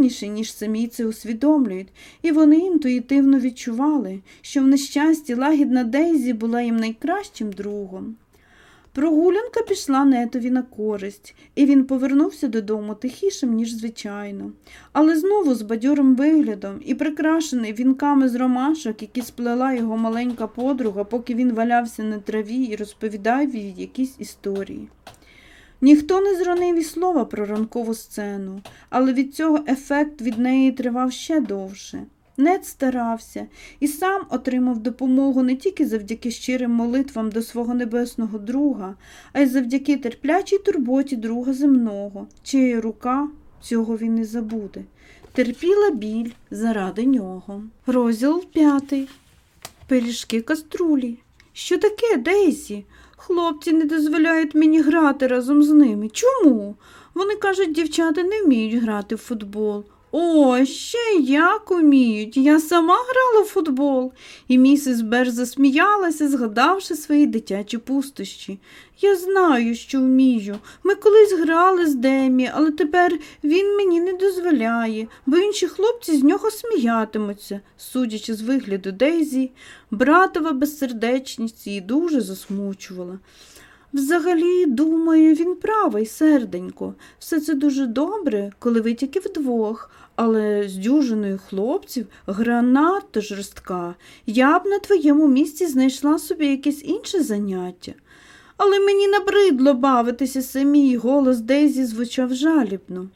самотніші, ніж самі це усвідомлюють, і вони інтуїтивно відчували, що в нещасті лагідна Дейзі була їм найкращим другом. Прогулянка пішла нетові на користь, і він повернувся додому тихішим, ніж звичайно, але знову з бадьорим виглядом і прикрашений вінками з ромашок, які сплела його маленька подруга, поки він валявся на траві і розповідав їй якісь історії. Ніхто не зронив і слова про ранкову сцену, але від цього ефект від неї тривав ще довше. Нед старався і сам отримав допомогу не тільки завдяки щирим молитвам до свого небесного друга, а й завдяки терплячій турботі друга земного, чиї рука цього він не забуде. Терпіла біль заради нього. Розділ п'ятий. Пиріжки каструлі. Що таке, Дейсі? Хлопці не дозволяють мені грати разом з ними. Чому? Вони кажуть, дівчата не вміють грати в футбол. О, ще як уміють. Я сама грала в футбол. І місіс Бер засміялася, згадавши свої дитячі пустощі. Я знаю, що вмію. Ми колись грали з Демі, але тепер він мені не дозволяє, бо інші хлопці з нього сміятимуться, судячи з вигляду Дейзі, братова безсердечність її дуже засмучувала. Взагалі, думаю, він правий, серденько. Все це дуже добре, коли ви тільки вдвох, але з дюжиною хлопців гра надто жорстка. Я б на твоєму місці знайшла собі якесь інше заняття. Але мені набридло бавитися самій, голос Дейзі звучав жалібно.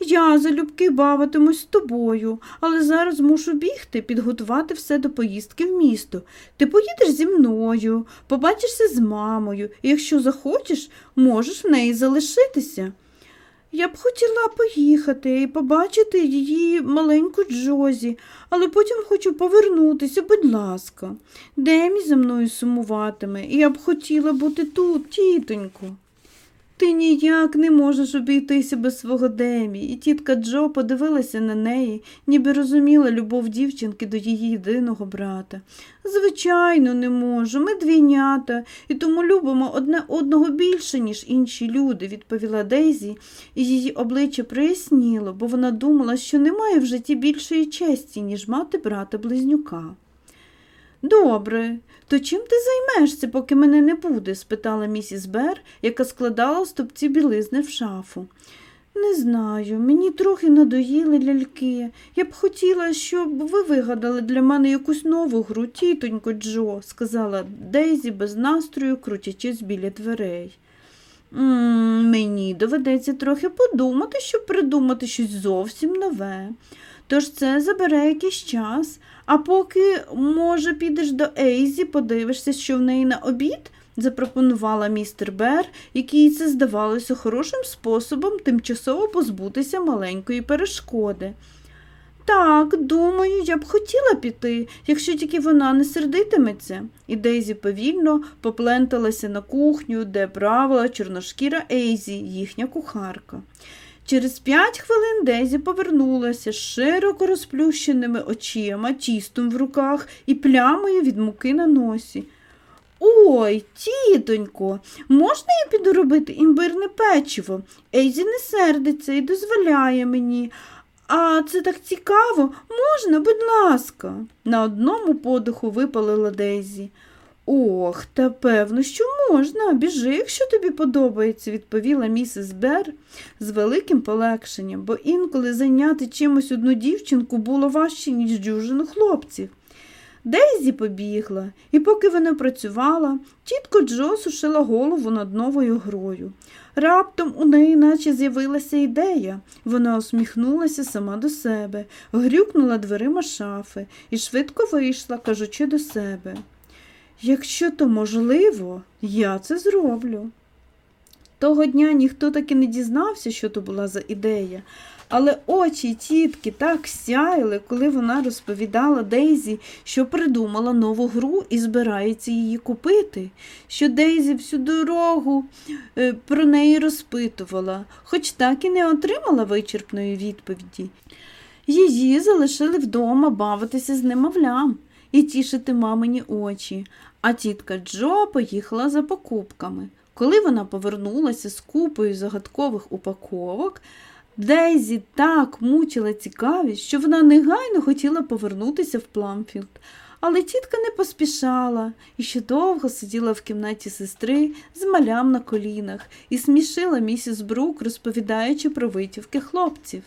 Я залюбки бавитимусь з тобою, але зараз мушу бігти, підготувати все до поїздки в місто. Ти поїдеш зі мною, побачишся з мамою, і якщо захочеш, можеш в неї залишитися. Я б хотіла поїхати і побачити її маленьку Джозі, але потім хочу повернутися, будь ласка. Демі за мною сумуватиме, і я б хотіла бути тут, тітонько. Ти ніяк не можеш обійтися без свого Демі, і тітка Джо подивилася на неї, ніби розуміла любов дівчинки до її єдиного брата. Звичайно, не можу. Ми двійнята, і тому любимо одне одного більше, ніж інші люди, відповіла Дейзі, і її обличчя проясніло, бо вона думала, що немає в житті більшої честі, ніж мати брата близнюка. Добре, то чим ти займешся, поки мене не буде? спитала місіс Бер, яка складала стопці білизни в шафу. Не знаю, мені трохи надоїли ляльки. Я б хотіла, щоб ви вигадали для мене якусь нову гру, тітонько Джо, сказала Дейзі без настрою, крутячись біля дверей. М мені доведеться трохи подумати, щоб придумати щось зовсім нове. Тож це забере якийсь час, а поки, може, підеш до Ейзі, подивишся, що в неї на обід, запропонувала містер Бер, який це здавалося хорошим способом тимчасово позбутися маленької перешкоди. Так, думаю, я б хотіла піти, якщо тільки вона не сердитиметься. І Дейзі повільно попленталася на кухню, де правила чорношкіра Ейзі, їхня кухарка. Через п'ять хвилин Дезі повернулася з широко розплющеними очима, тістом в руках і плямою від муки на носі. Ой, тітонько, можна я піду робити імбирне печиво? Ейзі не сердиться і дозволяє мені. А це так цікаво, можна, будь ласка, на одному подиху випалила Дейзі. Ох, та певно, що можна. Біжи, якщо тобі подобається, відповіла місіс Бер з великим полегшенням, бо інколи зайняти чимось одну дівчинку було важче, ніж дюжину хлопців. Дейзі побігла, і поки вона працювала, тітко Джо сушила голову над новою грою. Раптом у неї наче з'явилася ідея. Вона усміхнулася сама до себе, грюкнула дверима шафи і швидко вийшла, кажучи до себе. Якщо то можливо, я це зроблю. Того дня ніхто таки не дізнався, що то була за ідея, але очі тітки так сяяли, коли вона розповідала Дейзі, що придумала нову гру і збирається її купити, що Дейзі всю дорогу е, про неї розпитувала, хоч так і не отримала вичерпної відповіді. Її залишили вдома бавитися з немовлям і тішити мамині очі, а тітка Джо поїхала за покупками. Коли вона повернулася з купою загадкових упаковок, Дейзі так мучила цікавість, що вона негайно хотіла повернутися в Пламфілд. Але тітка не поспішала і ще довго сиділа в кімнаті сестри з малям на колінах і смішила місіс Брук, розповідаючи про витівки хлопців.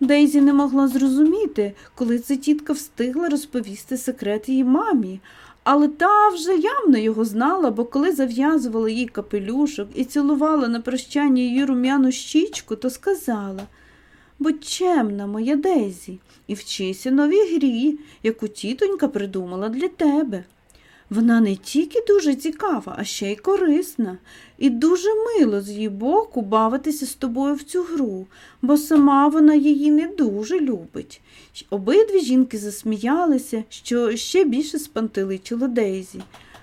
Дейзі не могла зрозуміти, коли ця тітка встигла розповісти секрет її мамі, але та вже явно його знала, бо коли зав'язувала їй капелюшок і цілувала на прощання її рум'яну щічку, то сказала Будь чемна, моя Дезі, і вчися новій грі, яку тітонька придумала для тебе. Вона не тільки дуже цікава, а ще й корисна, і дуже мило з її боку бавитися з тобою в цю гру, бо сама вона її не дуже любить. Обидві жінки засміялися, що ще більше спантеличило Дейзі.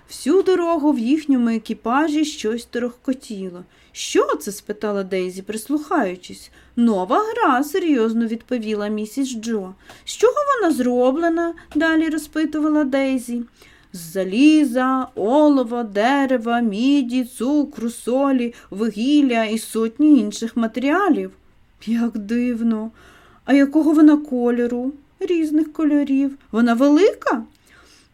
Всю дорогу в їхньому екіпажі щось торохкотіло. Що це? спитала Дейзі, прислухаючись. Нова гра, серйозно відповіла місіс Джо. З чого вона зроблена? далі розпитувала Дейзі. З заліза, олова, дерева, міді, цукру, солі, вугілля і сотні інших матеріалів. Як дивно. А якого вона кольору? Різних кольорів. Вона велика?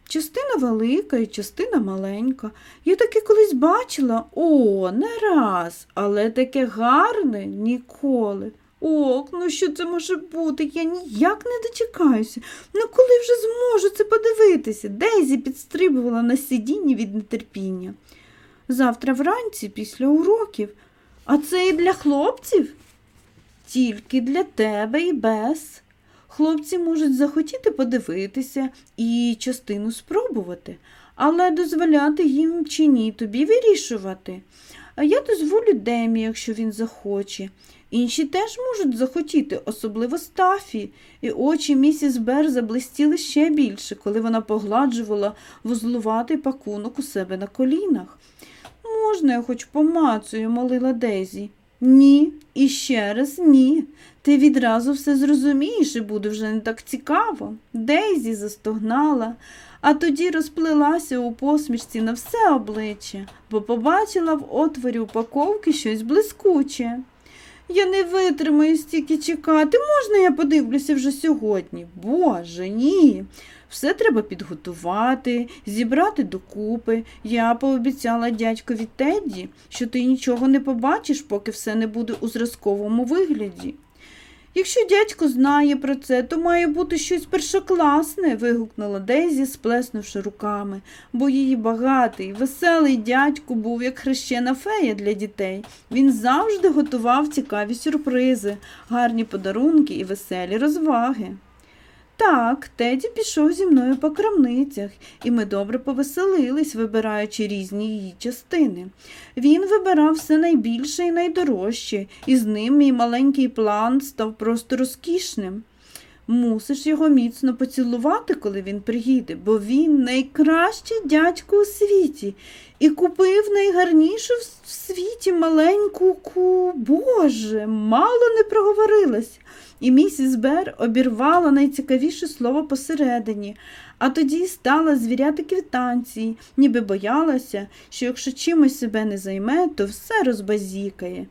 Частина велика і частина маленька. Я таке колись бачила, о, не раз, але таке гарне ніколи. Ох, ну що це може бути? Я ніяк не дочекаюся. Ну коли вже зможу це подивитися? Дейзі підстрибувала на сидінні від нетерпіння. Завтра вранці, після уроків, а це і для хлопців? Тільки для тебе і без. Хлопці можуть захотіти подивитися і частину спробувати, але дозволяти їм чи ні тобі вирішувати. Я дозволю Демі, якщо він захоче. Інші теж можуть захотіти, особливо Стафі, і очі місіс Бер заблистіли ще більше, коли вона погладжувала вузлуватий пакунок у себе на колінах. Можна, я хоч помацую, молила Дезі. Ні, і ще раз ні. Ти відразу все зрозумієш і буде вже не так цікаво. Дейзі застогнала, а тоді розплилася у посмішці на все обличчя, бо побачила в отворі упаковки щось блискуче. Я не витримаю стільки чекати. Можна я подивлюся вже сьогодні? Боже, ні. Все треба підготувати, зібрати докупи. Я пообіцяла дядькові Тедді, що ти нічого не побачиш, поки все не буде у зразковому вигляді. Якщо дядько знає про це, то має бути щось першокласне, вигукнула Дезі, сплеснувши руками, бо її багатий, веселий дядько був як хрещена фея для дітей. Він завжди готував цікаві сюрпризи, гарні подарунки і веселі розваги. Так, Теді пішов зі мною по крамницях, і ми добре повеселились, вибираючи різні її частини. Він вибирав все найбільше і найдорожче, і з ним мій маленький план став просто розкішним. Мусиш його міцно поцілувати, коли він приїде, бо він найкращий дядько у світі і купив найгарнішу в світі маленьку ку. Боже, мало не проговорилась. І місіс Бер обірвала найцікавіше слово посередині, а тоді стала звіряти квітанції, ніби боялася, що якщо чимось себе не займе, то все розбазікає.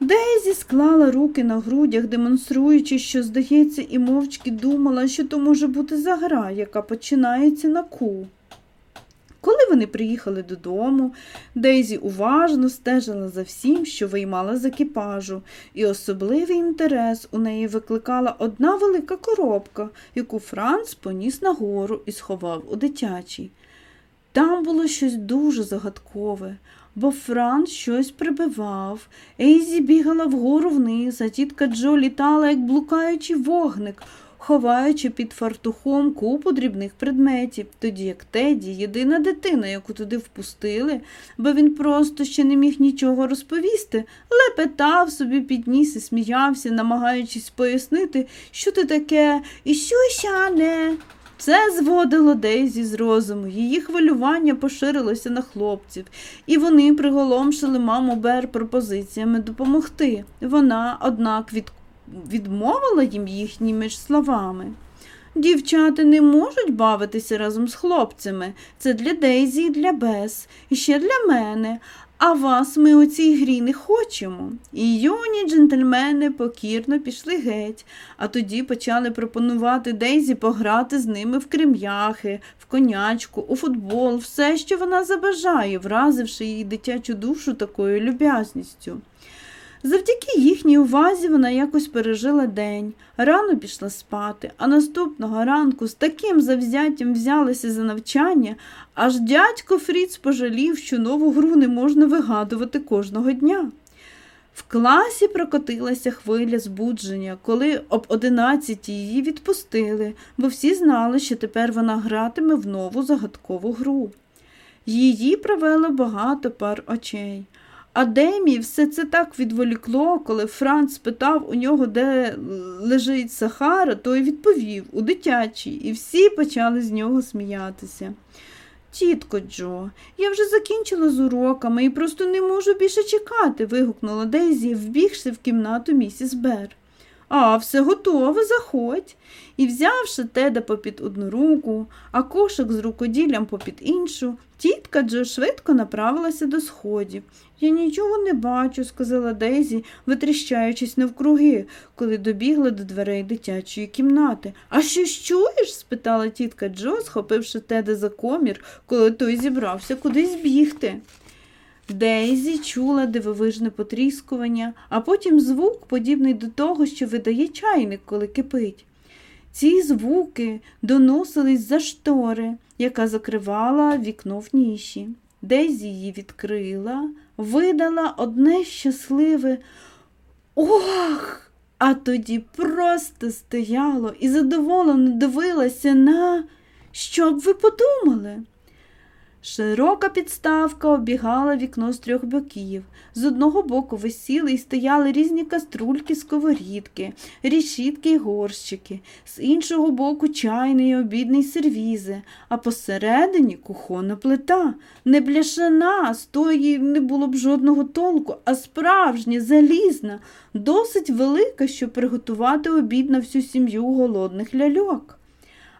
Дейзі склала руки на грудях, демонструючи, що, здається, і мовчки думала, що то може бути за гра, яка починається на ку. Коли вони приїхали додому, Дейзі уважно стежила за всім, що виймала з екіпажу, і особливий інтерес у неї викликала одна велика коробка, яку Франц поніс нагору і сховав у дитячій. Там було щось дуже загадкове, бо Франц щось прибивав, Ейзі бігала вгору вниз, а тітка Джо літала, як блукаючий вогник ховаючи під фартухом купу дрібних предметів, тоді як Теді, єдина дитина, яку туди впустили, бо він просто ще не міг нічого розповісти, лепетав собі підніс і сміявся, намагаючись пояснити, що ти таке і що не. Це зводило Дейзі з розуму, її хвилювання поширилося на хлопців, і вони приголомшили маму Бер пропозиціями допомогти. Вона, однак, від відмовила їм їхніми ж словами. Дівчата не можуть бавитися разом з хлопцями. Це для Дейзі і для Бес, і ще для мене. А вас ми у цій грі не хочемо. І юні джентльмени покірно пішли геть, а тоді почали пропонувати Дейзі пограти з ними в крем'яхи, в конячку, у футбол, все, що вона забажає, вразивши її дитячу душу такою люб'язністю. Завдяки їхній увазі вона якось пережила день, рано пішла спати, а наступного ранку з таким завзяттям взялися за навчання, аж дядько Фріц пожалів, що нову гру не можна вигадувати кожного дня. В класі прокотилася хвиля збудження, коли об одинадцятій її відпустили, бо всі знали, що тепер вона гратиме в нову загадкову гру. Її провело багато пар очей. А все це так відволікло, коли Франц спитав у нього, де лежить Сахара, той відповів у дитячій, і всі почали з нього сміятися. Тітко Джо, я вже закінчила з уроками і просто не можу більше чекати. вигукнула Дейзі, вбігши в кімнату місіс Бер. А, все готове, заходь. І, взявши теда попід одну руку, а кошик з рукоділлям попід іншу, тітка Джо швидко направилася до сходів. Я нічого не бачу, сказала Дейзі, витріщаючись навкруги, коли добігла до дверей дитячої кімнати. А що чуєш? спитала тітка Джо, схопивши теда за комір, коли той зібрався кудись бігти. Дейзі чула дивовижне потріскування, а потім звук, подібний до того, що видає чайник, коли кипить. Ці звуки доносились за штори, яка закривала вікно в ніші. Дейзі її відкрила, видала одне щасливе ох! А тоді просто стояло і задоволено дивилася на що б ви подумали? Широка підставка обігала вікно з трьох боків. З одного боку висіли і стояли різні каструльки, сковорідки, рішітки й горщики, з іншого боку чайний і обідний сервізи, а посередині кухонна плита, не бляшана, з тої не було б жодного толку, а справжня, залізна, досить велика, щоб приготувати обід на всю сім'ю голодних ляльок.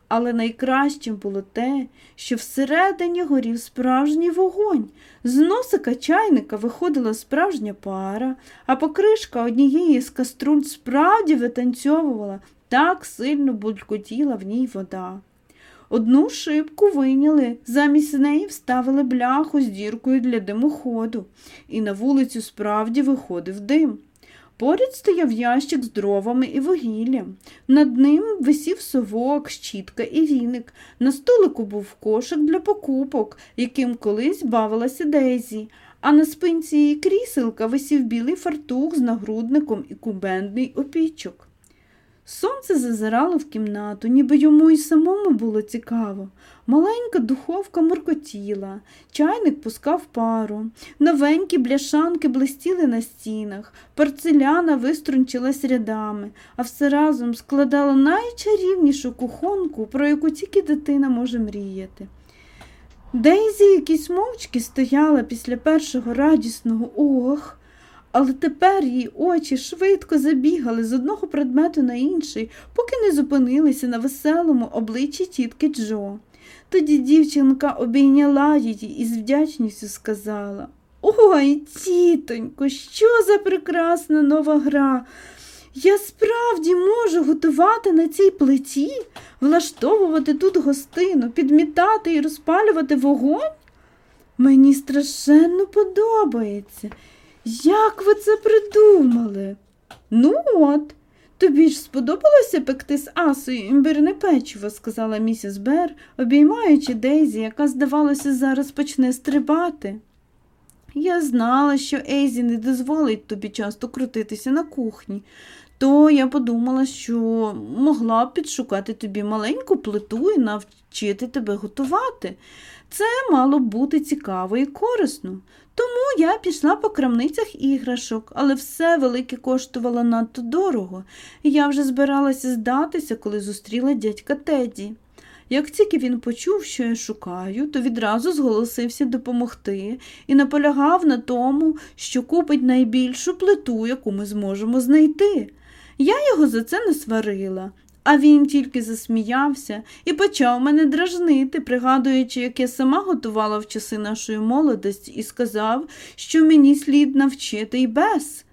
Але найкращим було те, що всередині горів справжній вогонь. З носика чайника виходила справжня пара, а покришка однієї з каструль справді витанцьовувала, так сильно булькотіла в ній вода. Одну шибку виняли, замість неї вставили бляху з діркою для димоходу, і на вулицю справді виходив дим. Поряд стояв ящик з дровами і вугіллям. Над ним висів совок, щітка і віник. На столику був кошик для покупок, яким колись бавилася Дейзі, а на спинці її кріселка висів білий фартух з нагрудником і кубендний опічок. Сонце зазирало в кімнату, ніби йому й самому було цікаво. Маленька духовка моркотіла, чайник пускав пару, новенькі бляшанки блистіли на стінах, порцеляна виструнчилась рядами, а все разом складало найчарівнішу кухонку, про яку тільки дитина може мріяти. Дейзі якісь мовчки стояла після першого радісного ох. Але тепер її очі швидко забігали з одного предмету на інший, поки не зупинилися на веселому обличчі тітки Джо. Тоді дівчинка обійняла її і з вдячністю сказала Ой, тітонько, що за прекрасна нова гра. Я справді можу готувати на цій плиті, влаштовувати тут гостину, підмітати і розпалювати вогонь? Мені страшенно подобається. Як ви це придумали? Ну от, тобі ж сподобалося пекти з асою імбирне печиво, сказала місіс Бер, обіймаючи Дейзі, яка, здавалося, зараз почне стрибати. Я знала, що Ейзі не дозволить тобі часто крутитися на кухні, то я подумала, що могла б підшукати тобі маленьку плиту і навчити тебе готувати. Це мало б бути цікаво і корисно. Тому я пішла по крамницях іграшок, але все велике коштувало надто дорого, я вже збиралася здатися, коли зустріла дядька Теді. Як тільки він почув, що я шукаю, то відразу зголосився допомогти і наполягав на тому, що купить найбільшу плиту, яку ми зможемо знайти. Я його за це не сварила, А він тільки засміявся і почав мене дражнити, пригадуючи, як я сама готувала в часи нашої молодості, і сказав, що мені слід навчити й без.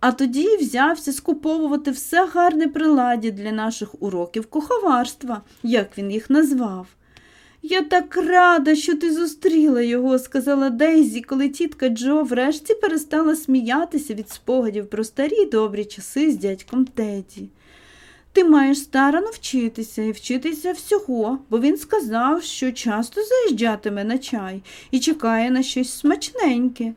А тоді взявся скуповувати все гарне приладдя для наших уроків куховарства, як він їх назвав. Я так рада, що ти зустріла його, сказала Дейзі, коли тітка Джо врешті перестала сміятися від спогадів про старі добрі часи з дядьком Теді. Ти маєш старано вчитися і вчитися всього, бо він сказав, що часто заїжджатиме на чай і чекає на щось смачненьке.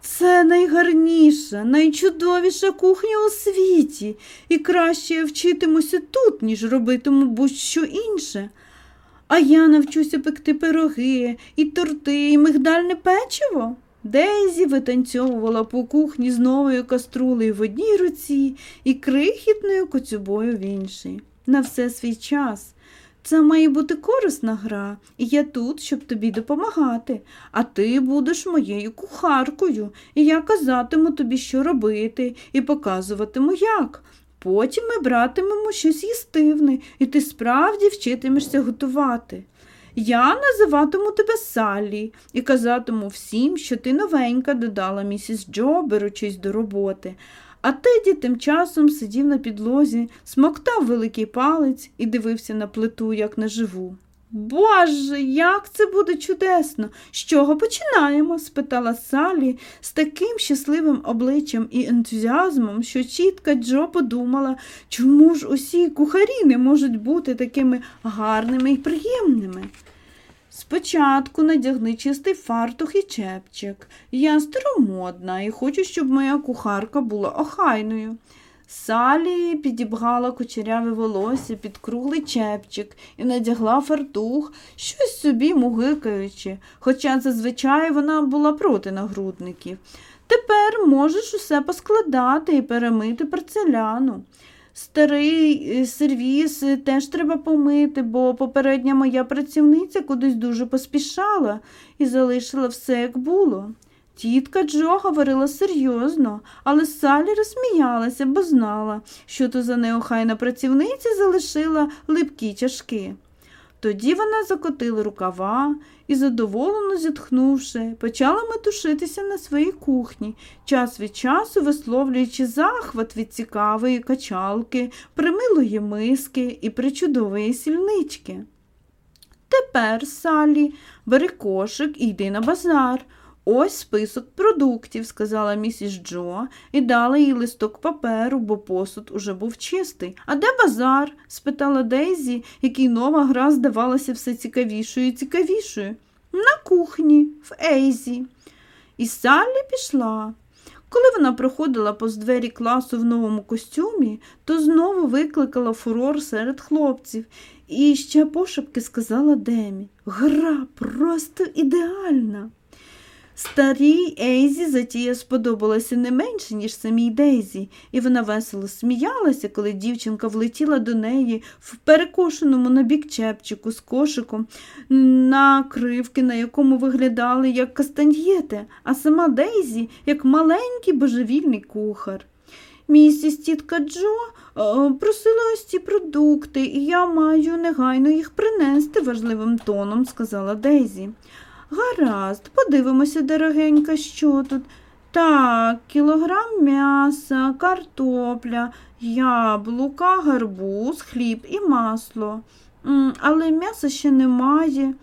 Це найгарніша, найчудовіша кухня у світі, і краще я вчитимуся тут, ніж робитиму будь-що інше. А я навчуся пекти пироги, і торти, і мигдальне печиво. Дейзі витанцьовувала по кухні з новою каструлею в одній руці і крихітною коцюбою в іншій. На все свій час. Це має бути корисна гра, і я тут, щоб тобі допомагати, а ти будеш моєю кухаркою, і я казатиму тобі, що робити, і показуватиму як. Потім ми братимемо щось їстивне, і ти справді вчитимешся готувати. Я називатиму тебе Саллі і казатиму всім, що ти новенька, додала місіс Джо, беручись до роботи. А Теді тим часом сидів на підлозі, смоктав великий палець і дивився на плиту, як на живу. Боже, як це буде чудесно! З чого починаємо? спитала Салі з таким щасливим обличчям і ентузіазмом, що чітка Джо подумала, чому ж усі кухарі не можуть бути такими гарними і приємними. Спочатку надягни чистий фартух і чепчик. Я старомодна і хочу, щоб моя кухарка була охайною. Салі підібгала кучеряве волосся під круглий чепчик і надягла фартух, щось собі мугикаючи, хоча зазвичай вона була проти нагрудників. Тепер можеш усе поскладати і перемити порцеляну. Старий сервіс теж треба помити, бо попередня моя працівниця кудись дуже поспішала і залишила все, як було. Тітка Джо говорила серйозно, але Салі розсміялася, бо знала, що то за неохайна працівниця залишила липкі чашки. Тоді вона закотила рукава і, задоволено зітхнувши, почала метушитися на своїй кухні, час від часу висловлюючи захват від цікавої качалки, примилої миски і причудової сільнички. Тепер, Салі, бери кошик і йди на базар. Ось список продуктів, сказала місіс Джо і дала їй листок паперу, бо посуд уже був чистий. А де базар? спитала Дейзі, якій нова гра здавалася все цікавішою і цікавішою. На кухні, в Ейзі. І Саллі пішла. Коли вона проходила повз двері класу в новому костюмі, то знову викликала фурор серед хлопців і ще пошепки сказала Демі Гра просто ідеальна. Старій Ейзі затія сподобалася не менше, ніж самій Дейзі, і вона весело сміялася, коли дівчинка влетіла до неї в перекошеному набік чепчику з кошиком, накривки, на якому виглядали як кастаньєти, а сама Дейзі як маленький божевільний кухар. Місіс тітка Джо е, просила ось ці продукти, і я маю негайно їх принести важливим тоном, сказала Дейзі. Гаразд, подивимося, дорогенька, що тут. Так, кілограм м'яса, картопля, яблука, гарбуз, хліб і масло. Але м'яса ще немає.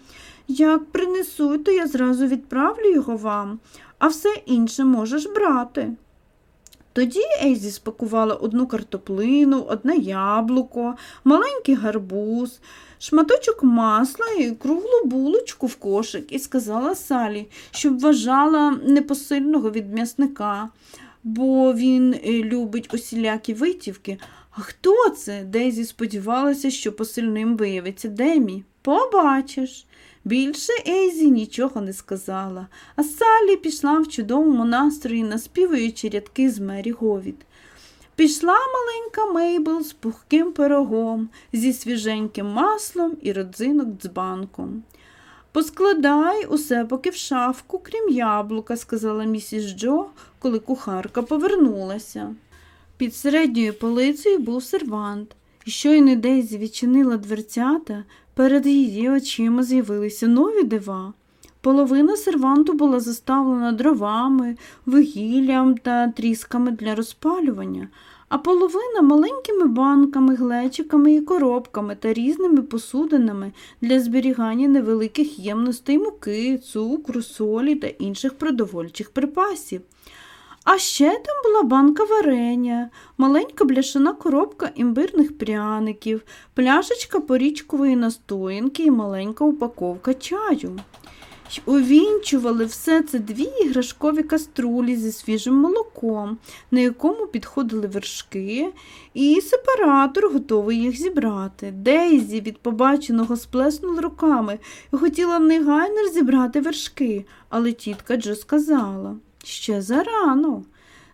Як принесуть, то я зразу відправлю його вам, а все інше можеш брати. Тоді Ейзі спакувала одну картоплину, одне яблуко, маленький гарбуз, шматочок масла і круглу булочку в кошик і сказала Салі, щоб вважала непосильного від м'ясника, бо він е, любить усілякі витівки. А хто це? Дейзі сподівалася, що посильним виявиться Демі. Побачиш. Більше Ейзі нічого не сказала, а Салі пішла в чудовому настрої, наспівуючи рядки з Мері Говід. Пішла маленька Мейбл з пухким пирогом, зі свіженьким маслом і родзинок дзбанком. Поскладай усе поки в шафку, крім яблука, сказала місіс Джо, коли кухарка повернулася. Під середньою полицею був сервант, І щойно Дейзі відчинила дверцята, перед її очима з'явилися нові дива. Половина серванту була заставлена дровами, вугіллям та трісками для розпалювання, а половина маленькими банками, глечиками і коробками та різними посудинами для зберігання невеликих ємностей муки, цукру, солі та інших продовольчих припасів. А ще там була банка варення, маленька бляшана коробка імбирних пряників, пляшечка порічкової настоянки і маленька упаковка чаю. Увінчували все це дві іграшкові каструлі зі свіжим молоком, на якому підходили вершки, і сепаратор готовий їх зібрати. Дейзі від побаченого сплеснула руками і хотіла негайно розібрати вершки, але тітка Джо сказала ще зарано.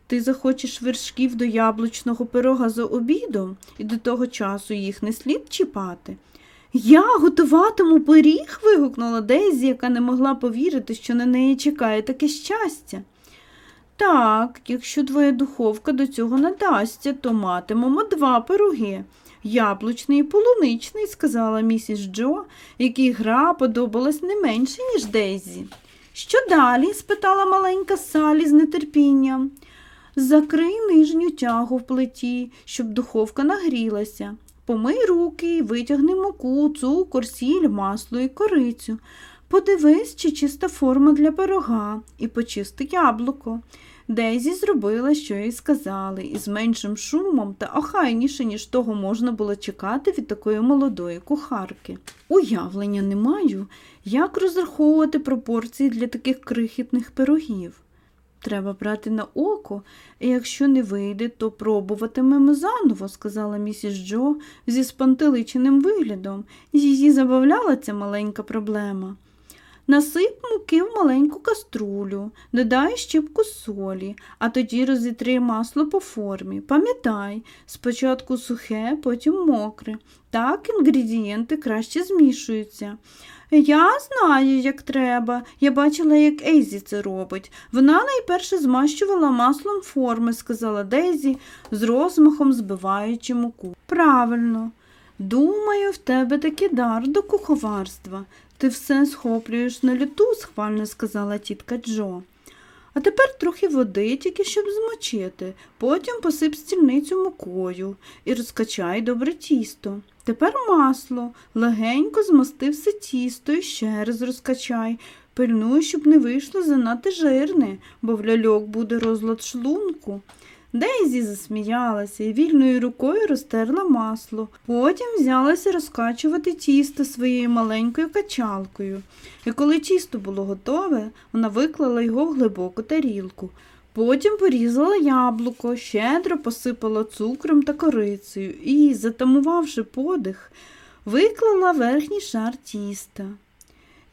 Ти захочеш вершків до яблучного пирога за обідом, і до того часу їх не слід чіпати. Я готуватиму пиріг. вигукнула Дейзі, яка не могла повірити, що на неї чекає таке щастя. Так, якщо твоя духовка до цього надасться, то матимемо два пироги. Яблучний і полуничний, сказала місіс Джо, якій гра подобалась не менше, ніж Дейзі. Що далі? спитала маленька Салі з нетерпінням. Закрий нижню тягу в плиті, щоб духовка нагрілася. Помий руки і витягни муку, цукор, сіль, масло і корицю. Подивись, чи чиста форма для пирога, і почисти яблуко. Дейзі зробила, що їй сказали, і з меншим шумом та охайніше, ніж того можна було чекати від такої молодої кухарки. Уявлення не маю, як розраховувати пропорції для таких крихітних пирогів. Треба брати на око, і якщо не вийде, то пробуватимемо заново, сказала місіс Джо зі спантеличеним виглядом. Її забавляла ця маленька проблема. Насип муки в маленьку каструлю, додай щіпку солі, а тоді розітри масло по формі. Пам'ятай, спочатку сухе, потім мокре. Так інгредієнти краще змішуються. Я знаю, як треба. Я бачила, як Ейзі це робить. Вона найперше змащувала маслом форми, сказала Дейзі, з розмахом збиваючи муку. Правильно. Думаю, в тебе таки дар до куховарства. Ти все схоплюєш на літу, схвально сказала тітка Джо. А тепер трохи води, тільки щоб змочити, потім посип стільницю мукою і розкачай добре тісто. Тепер масло, легенько змости все тісто і ще раз розкачай. Пильнуй, щоб не вийшло занадто жирне, бо в ляльок буде розлад шлунку. Дейзі засміялася і вільною рукою розтерла масло. Потім взялася розкачувати тісто своєю маленькою качалкою. І коли тісто було готове, вона виклала його в глибоку тарілку. Потім порізала яблуко, щедро посипала цукром та корицею і, затамувавши подих, виклала верхній шар тіста.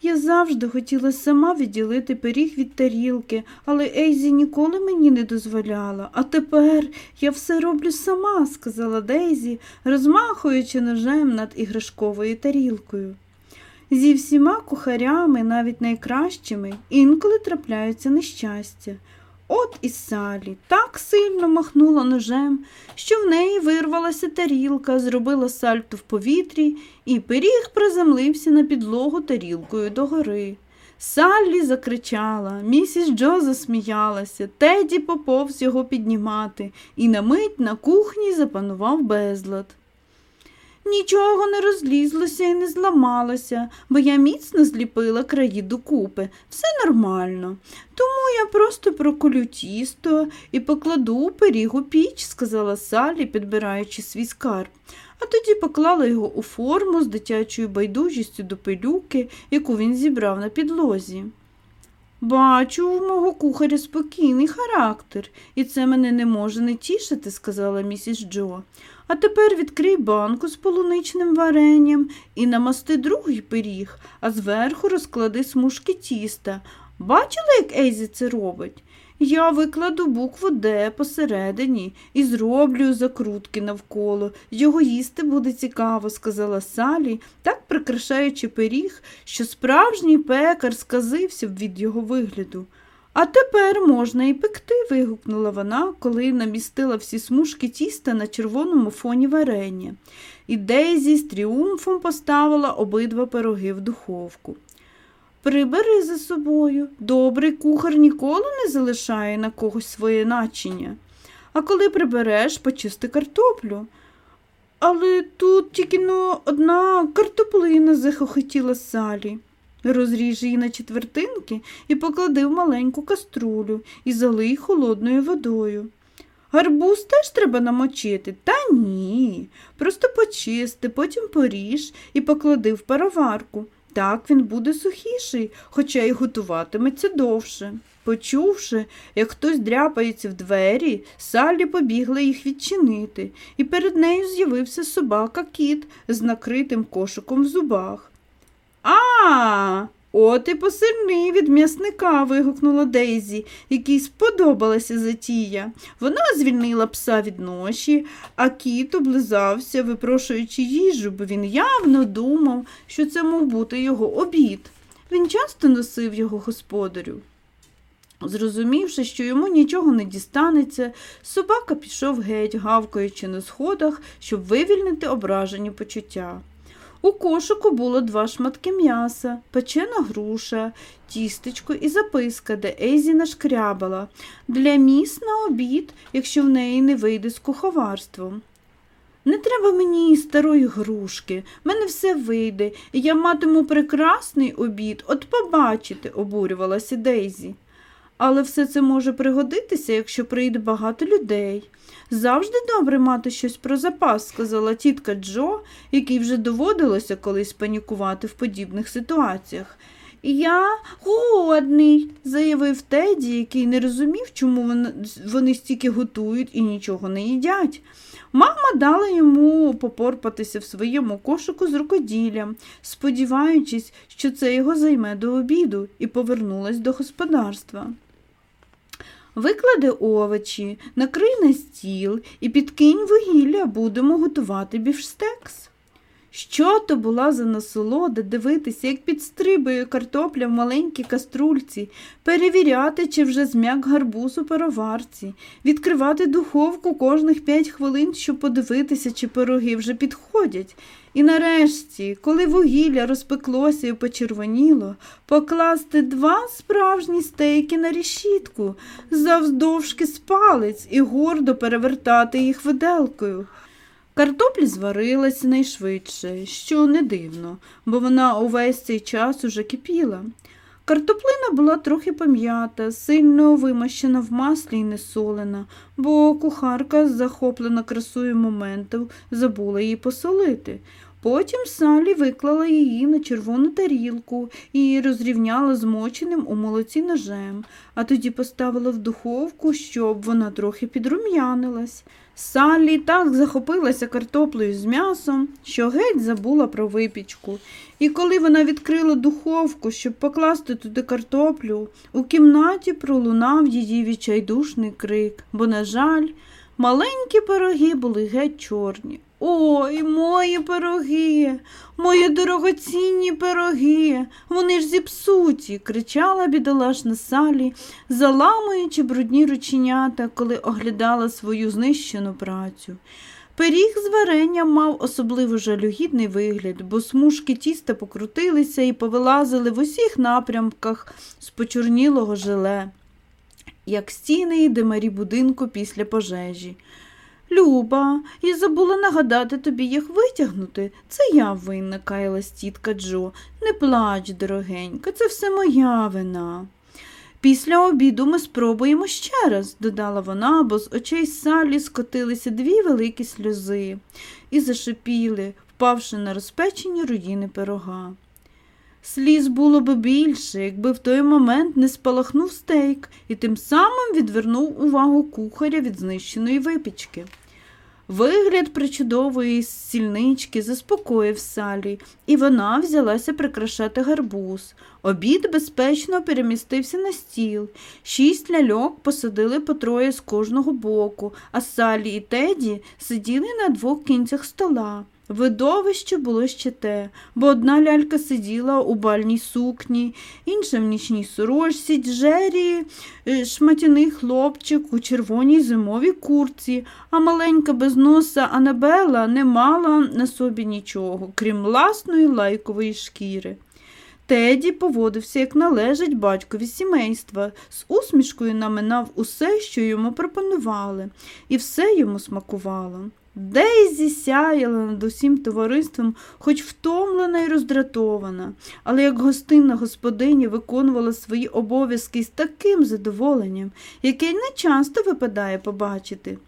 Я завжди хотіла сама відділити пиріг від тарілки, але Ейзі ніколи мені не дозволяла. А тепер я все роблю сама, сказала Дейзі, розмахуючи ножем над іграшковою тарілкою. Зі всіма кухарями, навіть найкращими, інколи трапляються нещастя. От і Салі так сильно махнула ножем, що в неї вирвалася тарілка, зробила сальто в повітрі, і пиріг приземлився на підлогу тарілкою догори. Саллі закричала, місіс Джо засміялася, Теді поповз його піднімати, і на мить на кухні запанував безлад. Нічого не розлізлося і не зламалося, бо я міцно зліпила краї докупи. Все нормально. Тому я просто проколю тісто і покладу у пиріг у піч, сказала Салі, підбираючи свій скарб. А тоді поклала його у форму з дитячою байдужістю до пилюки, яку він зібрав на підлозі. Бачу, у мого кухаря спокійний характер, і це мене не може не тішити, сказала місіс Джо. А тепер відкрий банку з полуничним варенням і намасти другий пиріг, а зверху розклади смужки тіста. Бачила, як Ейзі це робить? Я викладу букву Д посередині і зроблю закрутки навколо. Його їсти буде цікаво, сказала Салі, так прикрашаючи пиріг, що справжній пекар сказився б від його вигляду. А тепер можна і пекти, вигукнула вона, коли намістила всі смужки тіста на червоному фоні варення. І Дейзі з тріумфом поставила обидва пироги в духовку. Прибери за собою. Добрий кухар ніколи не залишає на когось своє начиня. А коли прибереш, почисти картоплю. Але тут тільки но одна картоплина захохотіла Салі. Розріж її на четвертинки і поклади в маленьку каструлю і залий холодною водою. Гарбуз теж треба намочити, та ні. Просто почисти, потім поріж і поклади в пароварку. Так він буде сухіший, хоча й готуватиметься довше. Почувши, як хтось дряпається в двері, Салі побігла їх відчинити, і перед нею з'явився собака кіт з накритим кошиком в зубах. А, от і посильний від м'ясника. вигукнула Дейзі, якій сподобалася затія. Вона звільнила пса від ноші, а кіт облизався, випрошуючи їжу, бо він явно думав, що це мов бути його обід. Він часто носив його господарю. Зрозумівши, що йому нічого не дістанеться, собака пішов геть, гавкаючи на сходах, щоб вивільнити ображені почуття. У кошику було два шматки м'яса, печена груша, тістечко і записка, де Ейзі нашкрябала для міс на обід, якщо в неї не вийде з куховарством. Не треба мені старої грушки, мене все вийде, і я матиму прекрасний обід, от побачите, обурювалася Дейзі. Але все це може пригодитися, якщо прийде багато людей. Завжди добре мати щось про запас, сказала тітка Джо, якій вже доводилося колись панікувати в подібних ситуаціях. Я голодний, заявив Теді, який не розумів, чому вони стільки готують і нічого не їдять. Мама дала йому попорпатися в своєму кошику з рукоділлям, сподіваючись, що це його займе до обіду, і повернулась до господарства. Виклади овочі, накрий на стіл і підкинь вугілля, будемо готувати бівштекс. Що то була за насолода дивитися, як підстрибує картопля в маленькій каструльці, перевіряти, чи вже зм'як гарбуз у пароварці, відкривати духовку кожних п'ять хвилин, щоб подивитися, чи пироги вже підходять. І нарешті, коли вугілля розпеклося і почервоніло, покласти два справжні стейки на рішітку, завздовжки з палець і гордо перевертати їх виделкою. Картоплі зварилася найшвидше, що не дивно, бо вона увесь цей час уже кипіла. Картоплина була трохи пом'ята, сильно вимащена в маслі і не солена, бо кухарка, захоплена красою моменту, забула її посолити. Потім Салі виклала її на червону тарілку і розрівняла змоченим у молоці ножем, а тоді поставила в духовку, щоб вона трохи підрум'янилась. Саллі так захопилася картоплею з м'ясом, що геть забула про випічку. І коли вона відкрила духовку, щоб покласти туди картоплю, у кімнаті пролунав її відчайдушний крик, бо, на жаль, маленькі пироги були геть чорні. Ой, мої пироги, мої дорогоцінні пироги, вони ж зіпсуті, кричала бідолашна Салі, заламуючи брудні рученята, коли оглядала свою знищену працю. Пиріг з варенням мав особливо жалюгідний вигляд, бо смужки тіста покрутилися і повилазили в усіх напрямках з почорнілого желе, як стіни і димарі будинку після пожежі. Люба, я забула нагадати тобі їх витягнути. Це я винна, каялась тітка Джо. Не плач, дорогенька, це все моя вина. Після обіду ми спробуємо ще раз, додала вона, бо з очей Салі скотилися дві великі сльози і зашипіли, впавши на розпечені руїни пирога. Сліз було б більше, якби в той момент не спалахнув стейк і тим самим відвернув увагу кухаря від знищеної випічки. Вигляд причудової сільнички заспокоїв Салі, і вона взялася прикрашати гарбуз. Обід безпечно перемістився на стіл. Шість ляльок посадили по троє з кожного боку, а Салі і Теді сиділи на двох кінцях стола. Видовище було ще те, бо одна лялька сиділа у бальній сукні, інша в нічній сорочці, Джері, е, шматяний хлопчик у червоній зимовій курці, а маленька без носа Анабела не мала на собі нічого, крім власної лайкової шкіри. Теді поводився, як належить батькові сімейства, з усмішкою наминав усе, що йому пропонували, і все йому смакувало. Дейзі сяяла над усім товариством, хоч втомлена і роздратована, але як гостинна господиня виконувала свої обов'язки з таким задоволенням, яке не часто випадає побачити.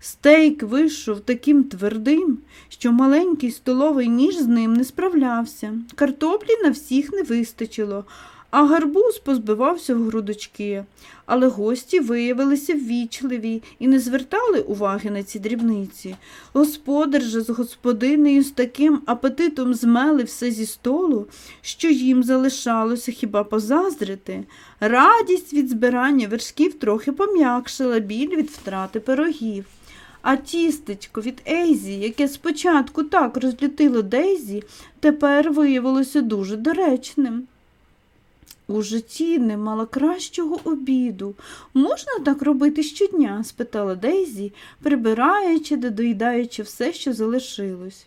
Стейк вийшов таким твердим, що маленький столовий ніж з ним не справлявся. Картоплі на всіх не вистачило, а гарбуз позбивався в грудочки. Але гості виявилися ввічливі і не звертали уваги на ці дрібниці. Господар же з господинею з таким апетитом змели все зі столу, що їм залишалося хіба позаздрити. Радість від збирання вершків трохи пом'якшила біль від втрати пирогів. А тістечко від Ейзі, яке спочатку так розлютило Дейзі, тепер виявилося дуже доречним. У житті не мала кращого обіду. Можна так робити щодня? спитала Дейзі, прибираючи додоїдаючи все, що залишилось.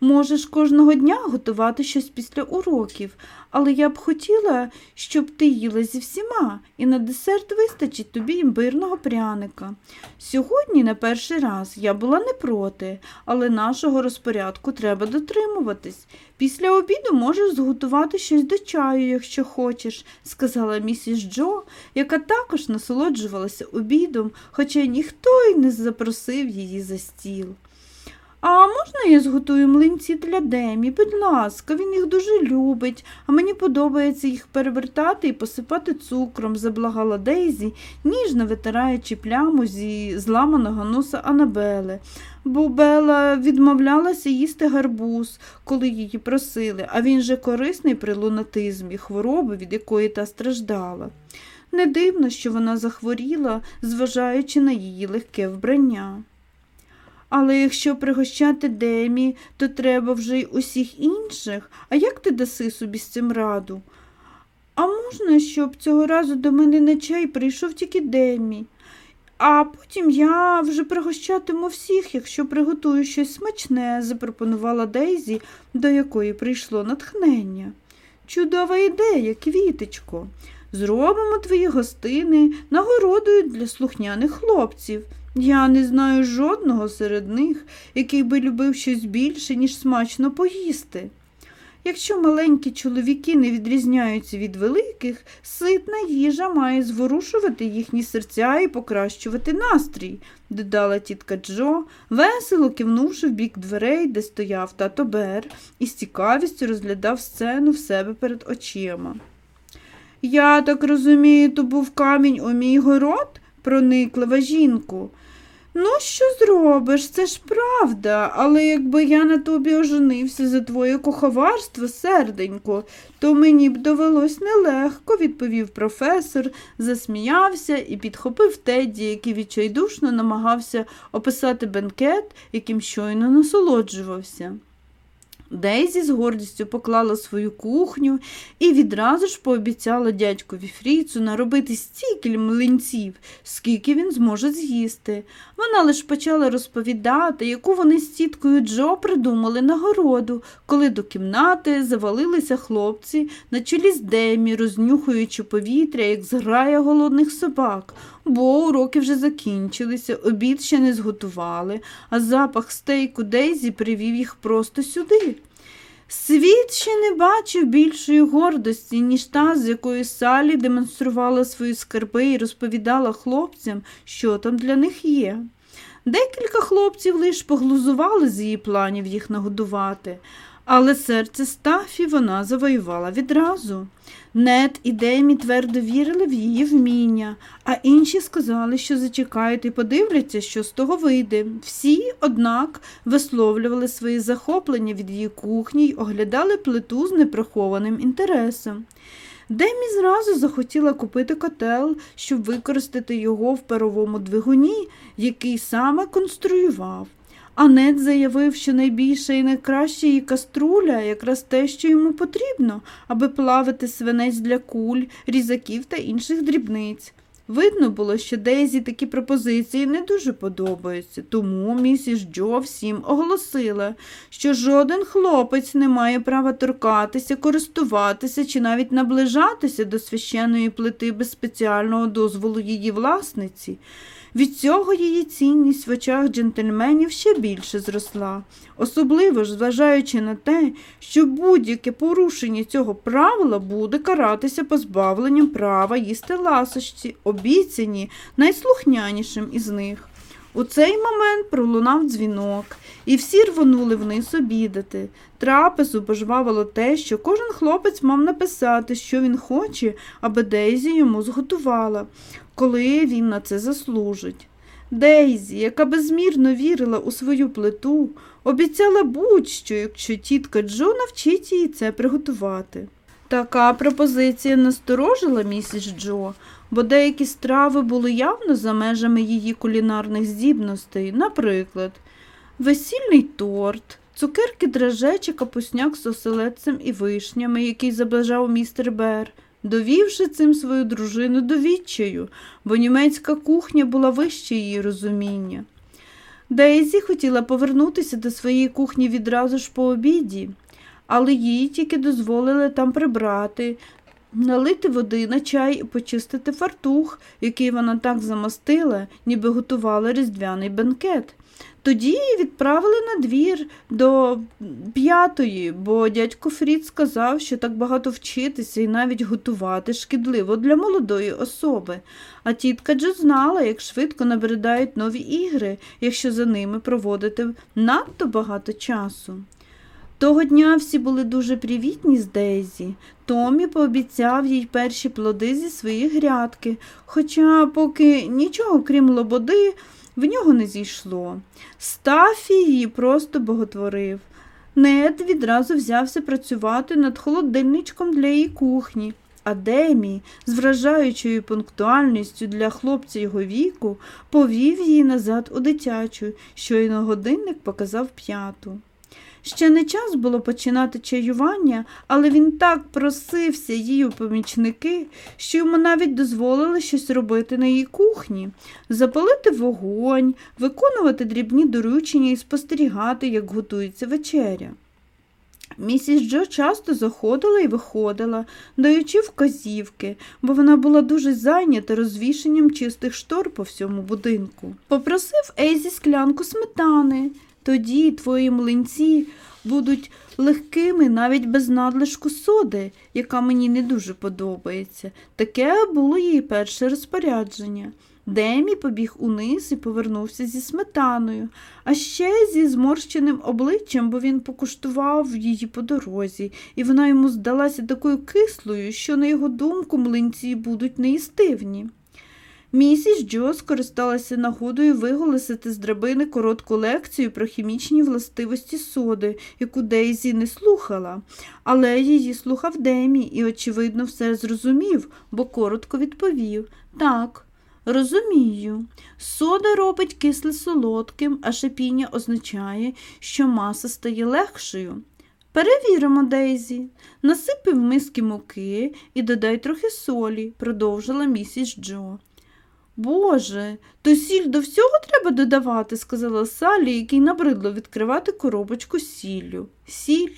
Можеш кожного дня готувати щось після уроків, але я б хотіла, щоб ти їла зі всіма, і на десерт вистачить тобі імбирного пряника. Сьогодні, на перший раз, я була не проти, але нашого розпорядку треба дотримуватись. Після обіду можеш зготувати щось до чаю, якщо хочеш, сказала місіс Джо, яка також насолоджувалася обідом, хоча ніхто й не запросив її за стіл. А можна я зготую млинці для Демі? Будь ласка, він їх дуже любить, а мені подобається їх перевертати і посипати цукром, заблагала Дейзі, ніжно витираючи пляму зі зламаного носа Анабели. Бо Бела відмовлялася їсти гарбуз, коли її просили, а він же корисний при лунатизмі, хвороби, від якої та страждала. Не дивно, що вона захворіла, зважаючи на її легке вбрання. Але якщо пригощати Демі, то треба вже й усіх інших. А як ти даси собі з цим раду? А можна, щоб цього разу до мене на чай прийшов тільки Демі? А потім я вже пригощатиму всіх, якщо приготую щось смачне, запропонувала Дейзі, до якої прийшло натхнення. Чудова ідея, квітечко. Зробимо твої гостини нагородою для слухняних хлопців. Я не знаю жодного серед них, який би любив щось більше, ніж смачно поїсти. Якщо маленькі чоловіки не відрізняються від великих, ситна їжа має зворушувати їхні серця і покращувати настрій, додала тітка Джо, весело кивнувши в бік дверей, де стояв тато Бер, і з цікавістю розглядав сцену в себе перед очима. Я так розумію, то був камінь у мій город, прониклива жінку. Ну, що зробиш? Це ж правда, але якби я на тобі оженився за твоє куховарство, серденько, то мені б довелось нелегко, відповів професор, засміявся і підхопив Теді, який відчайдушно намагався описати бенкет, яким щойно насолоджувався. Дейзі з гордістю поклала свою кухню і відразу ж пообіцяла дядькові Фріцу наробити стільки млинців, скільки він зможе з'їсти. Вона лише почала розповідати, яку вони з тіткою Джо придумали нагороду, коли до кімнати завалилися хлопці на чолі з Демі, рознюхуючи повітря, як зграя голодних собак. Бо уроки вже закінчилися, обід ще не зготували, а запах стейку Дейзі привів їх просто сюди. Світ ще не бачив більшої гордості, ніж та, з якою Салі демонструвала свої скарби і розповідала хлопцям, що там для них є. Декілька хлопців лише поглузували з її планів їх нагодувати, але серце Стафі вона завоювала відразу. Нет і Демі твердо вірили в її вміння, а інші сказали, що зачекають і подивляться, що з того вийде. Всі, однак, висловлювали свої захоплення від її кухні й оглядали плиту з неприхованим інтересом. Демі зразу захотіла купити котел, щоб використати його в паровому двигуні, який саме конструював. А Нед заявив, що найбільша і найкраща її каструля якраз те, що йому потрібно, аби плавити свинець для куль, різаків та інших дрібниць. Видно було, що Дейзі такі пропозиції не дуже подобаються, тому місіс Джо всім оголосила, що жоден хлопець не має права торкатися, користуватися чи навіть наближатися до священної плити без спеціального дозволу її власниці. Від цього її цінність в очах джентльменів ще більше зросла, особливо ж зважаючи на те, що будь-яке порушення цього правила буде каратися позбавленням права їсти ласощі, обіцяні найслухнянішим із них. У цей момент пролунав дзвінок, і всі рвонули вниз обідати. Трапезу пожвавило те, що кожен хлопець мав написати, що він хоче, аби Дейзі йому зготувала, коли він на це заслужить. Дейзі, яка безмірно вірила у свою плиту, обіцяла будь-що, якщо тітка Джо навчить її це приготувати. Така пропозиція насторожила місіс Джо, бо деякі страви були явно за межами її кулінарних здібностей, наприклад, весільний торт, цукерки драже чи капусняк з оселедцем і вишнями, який заближав містер Бер, довівши цим свою дружину до відчаю, бо німецька кухня була вище її розуміння. Дейзі хотіла повернутися до своєї кухні відразу ж по обіді, але їй тільки дозволили там прибрати, налити води на чай і почистити фартух, який вона так замостила, ніби готувала різдвяний бенкет. Тоді її відправили на двір до п'ятої, бо дядько Фрід сказав, що так багато вчитися і навіть готувати шкідливо для молодої особи. А тітка Джо знала, як швидко набридають нові ігри, якщо за ними проводити надто багато часу. Того дня всі були дуже привітні з Дейзі. Томі пообіцяв їй перші плоди зі своєї грядки, хоча поки нічого, крім лободи, в нього не зійшло. Стафі її просто боготворив. Нед відразу взявся працювати над холодильничком для її кухні, а Демі, з вражаючою пунктуальністю для хлопця його віку, повів її назад у дитячу, щойно годинник показав п'яту. Ще не час було починати чаювання, але він так просився її у помічники, що йому навіть дозволили щось робити на її кухні, запалити вогонь, виконувати дрібні доручення і спостерігати, як готується вечеря. Місіс Джо часто заходила і виходила, даючи вказівки, бо вона була дуже зайнята розвішенням чистих штор по всьому будинку. Попросив Ейзі склянку сметани. Тоді твої млинці будуть легкими навіть без надлишку соди, яка мені не дуже подобається. Таке було її перше розпорядження. Демі побіг униз і повернувся зі сметаною, а ще зі зморщеним обличчям, бо він покуштував її по дорозі, і вона йому здалася такою кислою, що, на його думку, млинці будуть неїстивні. Місіс Джо скористалася нагодою виголосити з драбини коротку лекцію про хімічні властивості соди, яку Дейзі не слухала, але її слухав Демі і, очевидно, все зрозумів, бо коротко відповів так. Розумію, сода робить кисле солодким, а шипіння означає, що маса стає легшою. Перевіримо, Дейзі, насипи в миски муки і додай трохи солі, продовжила місіс Джо. Боже, то сіль до всього треба додавати, сказала Салі, який набридло відкривати коробочку сіллю. Сіль,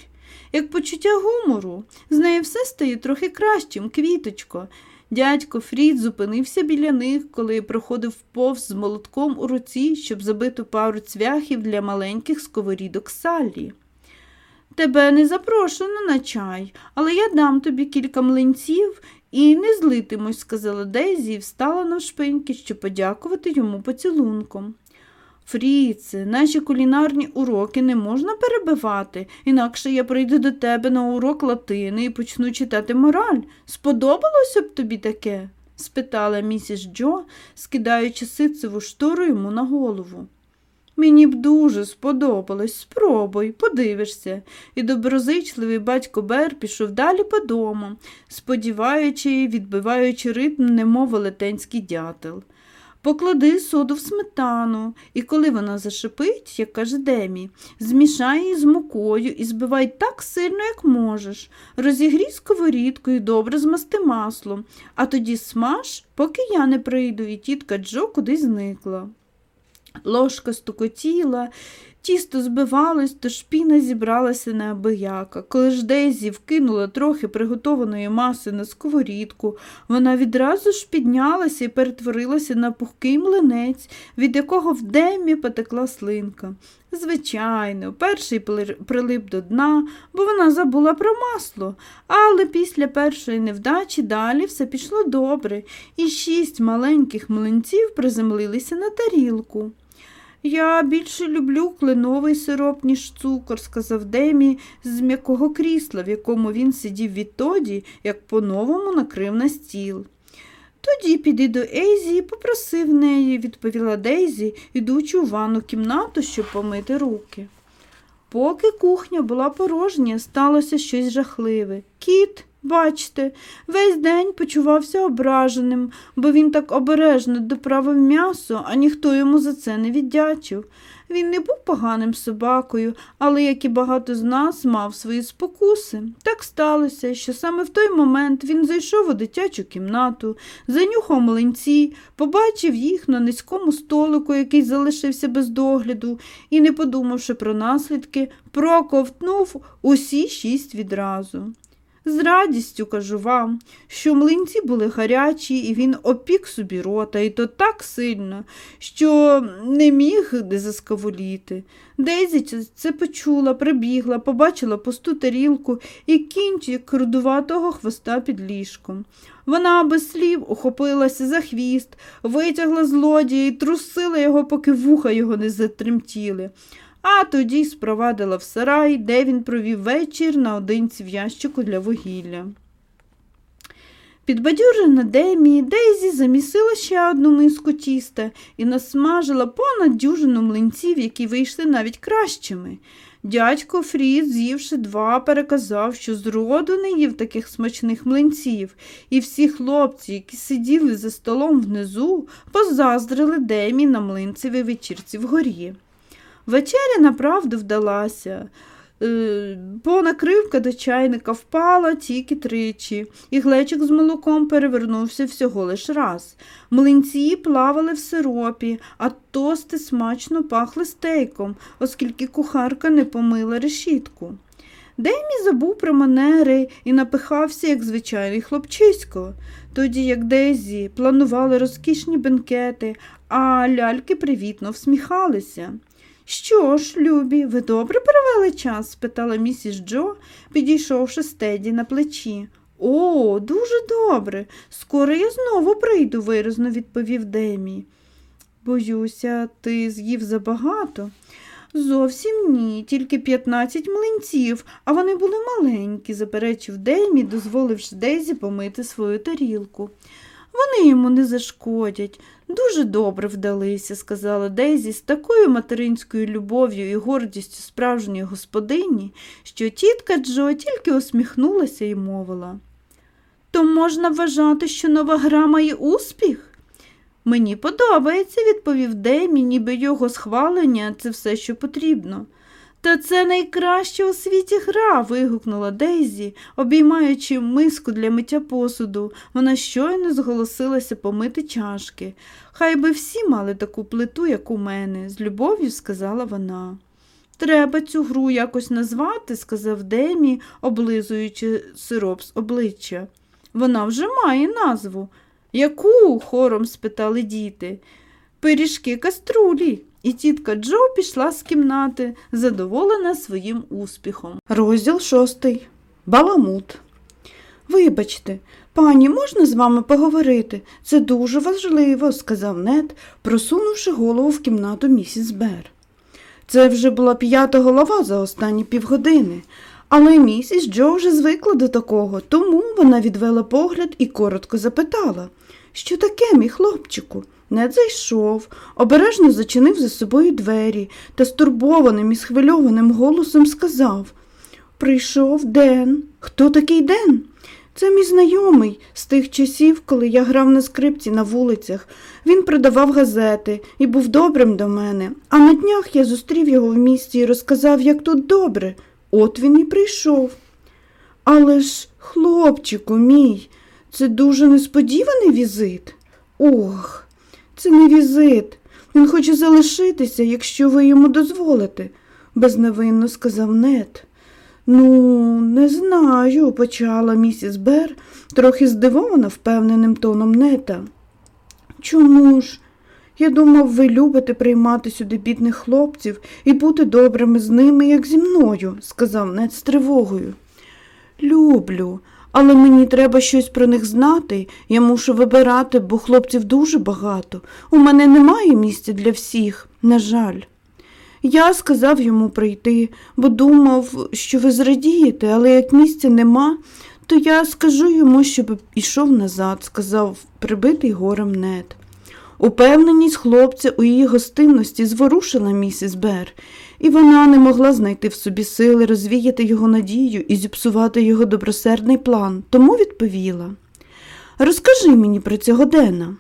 як почуття гумору, з нею все стає трохи кращим, квіточко. Дядько Фрід зупинився біля них, коли проходив повз з молотком у руці, щоб забити пару цвяхів для маленьких сковорідок Саллі. Тебе не запрошено на чай, але я дам тобі кілька млинців і не злитимусь, сказала Дейзі і встала навшпиньки, щоб подякувати йому поцілунком. Фріце, наші кулінарні уроки не можна перебивати, інакше я прийду до тебе на урок латини і почну читати мораль. Сподобалося б тобі таке? спитала місіс Джо, скидаючи ситцеву штору йому на голову. Мені б дуже сподобалось, спробуй, подивишся. І доброзичливий батько Бер пішов далі по сподіваючи і відбиваючи ритм, немов велетенський дятел. поклади соду в сметану, і коли вона зашипить, як каже Демі, змішай її з мукою і збивай так сильно, як можеш. Розігрій сковорідку і добре змасти маслом, а тоді смаж, поки я не прийду, і тітка Джо кудись зникла. Ложка стукотіла, тісто збивалось, тож піна зібралася неабияка. Коли ж Дезі вкинула трохи приготованої маси на сковорідку, вона відразу ж піднялася і перетворилася на пухкий млинець, від якого в демі потекла слинка. Звичайно, перший прилип до дна, бо вона забула про масло, але після першої невдачі далі все пішло добре, і шість маленьких млинців приземлилися на тарілку. Я більше люблю кленовий сироп, ніж цукор, сказав Демі з м'якого крісла, в якому він сидів відтоді, як по-новому накрив на стіл. Тоді піди до Ейзі і попросив неї, відповіла Дейзі, ідучи у ванну кімнату, щоб помити руки. Поки кухня була порожня, сталося щось жахливе. Кіт, бачте, весь день почувався ображеним, бо він так обережно доправив м'ясо, а ніхто йому за це не віддячив. Він не був поганим собакою, але, як і багато з нас, мав свої спокуси. Так сталося, що саме в той момент він зайшов у дитячу кімнату, занюхав млинці, побачив їх на низькому столику, який залишився без догляду, і, не подумавши про наслідки, проковтнув усі шість відразу. З радістю кажу вам, що млинці були гарячі, і він опік собі рота, і то так сильно, що не міг де заскаволіти. Дейзі це почула, прибігла, побачила пусту тарілку і кінчик рудуватого хвоста під ліжком. Вона без слів ухопилася за хвіст, витягла злодія і трусила його, поки вуха його не затремтіли а тоді спровадила в сарай, де він провів вечір наодинці в ящику для вугілля. Підбадьорена Демі, Дейзі замісила ще одну миску тіста і насмажила понад дюжину млинців, які вийшли навіть кращими. Дядько Фрід, з'ївши два, переказав, що зроду не їв таких смачних млинців, і всі хлопці, які сиділи за столом внизу, позаздрили Демі на млинцевій вечірці вгорі. Вечеря направду вдалася. Е, бо накривка до чайника впала тільки тричі, і глечик з молоком перевернувся всього лиш раз. Млинці плавали в сиропі, а тости смачно пахли стейком, оскільки кухарка не помила решітку. Демі забув про манери і напихався, як звичайний хлопчисько. Тоді, як Дезі планували розкішні бенкети, а ляльки привітно всміхалися. Що ж, Любі, ви добре провели час? спитала місіс Джо, підійшовши стеді на плечі. О, дуже добре. Скоро я знову прийду, виразно відповів Демі. Боюся, ти з'їв забагато. Зовсім ні, тільки 15 млинців, а вони були маленькі, заперечив Демі, дозволивши Дезі помити свою тарілку. Вони йому не зашкодять. Дуже добре вдалися, сказала Дейзі з такою материнською любов'ю і гордістю справжньої господині, що тітка Джо тільки усміхнулася і мовила. То можна вважати, що нова гра має успіх? Мені подобається, відповів Демі, ніби його схвалення це все, що потрібно. Та це найкраща у світі гра. вигукнула Дейзі, обіймаючи миску для миття посуду. Вона щойно зголосилася помити чашки. Хай би всі мали таку плиту, як у мене, з любов'ю сказала вона. Треба цю гру якось назвати, сказав Демі, облизуючи сироп з обличчя. Вона вже має назву. Яку? хором спитали діти. Пиріжки каструлі. І тітка Джо пішла з кімнати, задоволена своїм успіхом. Розділ шостий. Баламут. Вибачте, пані, можна з вами поговорити? Це дуже важливо, сказав Нед, просунувши голову в кімнату місіс Бер. Це вже була п'ята голова за останні півгодини, але місіс Джо вже звикла до такого, тому вона відвела погляд і коротко запитала, що таке, мій хлопчику? Нед зайшов, обережно зачинив за собою двері та стурбованим і схвильованим голосом сказав Прийшов Ден. Хто такий Ден? Це мій знайомий з тих часів, коли я грав на скрипці на вулицях. Він продавав газети і був добрим до мене. А на днях я зустрів його в місті і розказав, як тут добре. От він і прийшов. Але ж, хлопчику мій, це дуже несподіваний візит. Ох, це не візит. Він хоче залишитися, якщо ви йому дозволите, безневинно сказав Нет. Ну, не знаю, почала місіс Бер, трохи здивована впевненим тоном нета. Чому ж? Я думав, ви любите приймати сюди бідних хлопців і бути добрими з ними, як зі мною, сказав Нет з тривогою. Люблю, але мені треба щось про них знати. Я мушу вибирати, бо хлопців дуже багато. У мене немає місця для всіх, на жаль. Я сказав йому прийти, бо думав, що ви зрадієте, але як місця нема, то я скажу йому, щоб ішов назад, сказав прибитий горем нет. Упевненість хлопця у її гостинності зворушила місіс Бер, і вона не могла знайти в собі сили розвіяти його надію і зіпсувати його добросердний план, тому відповіла Розкажи мені про цього Дена.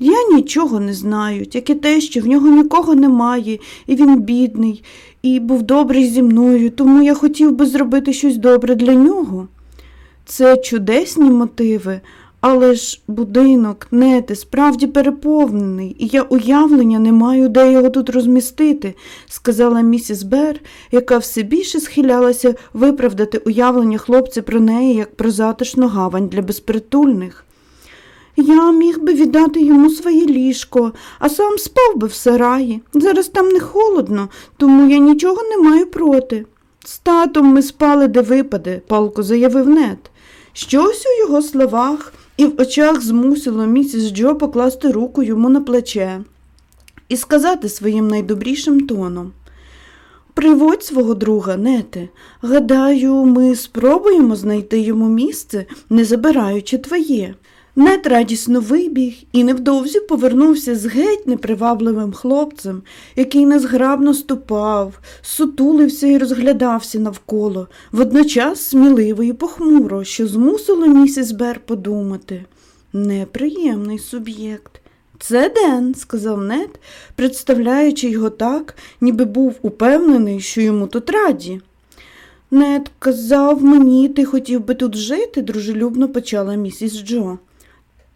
Я нічого не знаю, тільки те, що в нього нікого немає, і він бідний, і був добрий зі мною, тому я хотів би зробити щось добре для нього. Це чудесні мотиви, але ж будинок, нети, справді переповнений, і я уявлення не маю, де його тут розмістити, сказала місіс Бер, яка все більше схилялася виправдати уявлення хлопця про неї як про затишну гавань для безпритульних. Я міг би віддати йому своє ліжко, а сам спав би в сараї. Зараз там не холодно, тому я нічого не маю проти. З татом ми спали, де випаде, палко заявив нет. Щось у його словах і в очах змусило місіс Джо покласти руку йому на плече і сказати своїм найдобрішим тоном. Приводь свого друга, нете. Гадаю, ми спробуємо знайти йому місце, не забираючи твоє. Нет радісно вибіг і невдовзі повернувся з геть непривабливим хлопцем, який незграбно ступав, сутулився і розглядався навколо, водночас сміливо і похмуро, що змусило місіс Бер подумати. Неприємний суб'єкт. Це Ден, сказав Нет, представляючи його так, ніби був упевнений, що йому тут раді. Нет казав мені, ти хотів би тут жити, дружелюбно почала місіс Джо.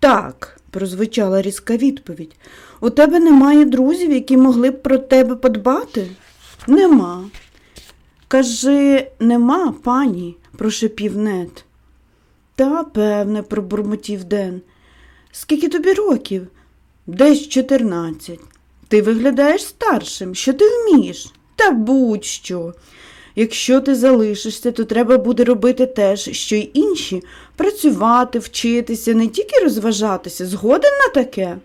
Так, прозвучала різка відповідь. У тебе немає друзів, які могли б про тебе подбати? Нема. Кажи, нема, пані, прошепів нет. Та, певне, пробурмотів Ден. Скільки тобі років? Десь чотирнадцять. Ти виглядаєш старшим, що ти вмієш? Та будь-що. Якщо ти залишишся, то треба буде робити те ж, що й інші працювати, вчитися, не тільки розважатися. Згоден на таке?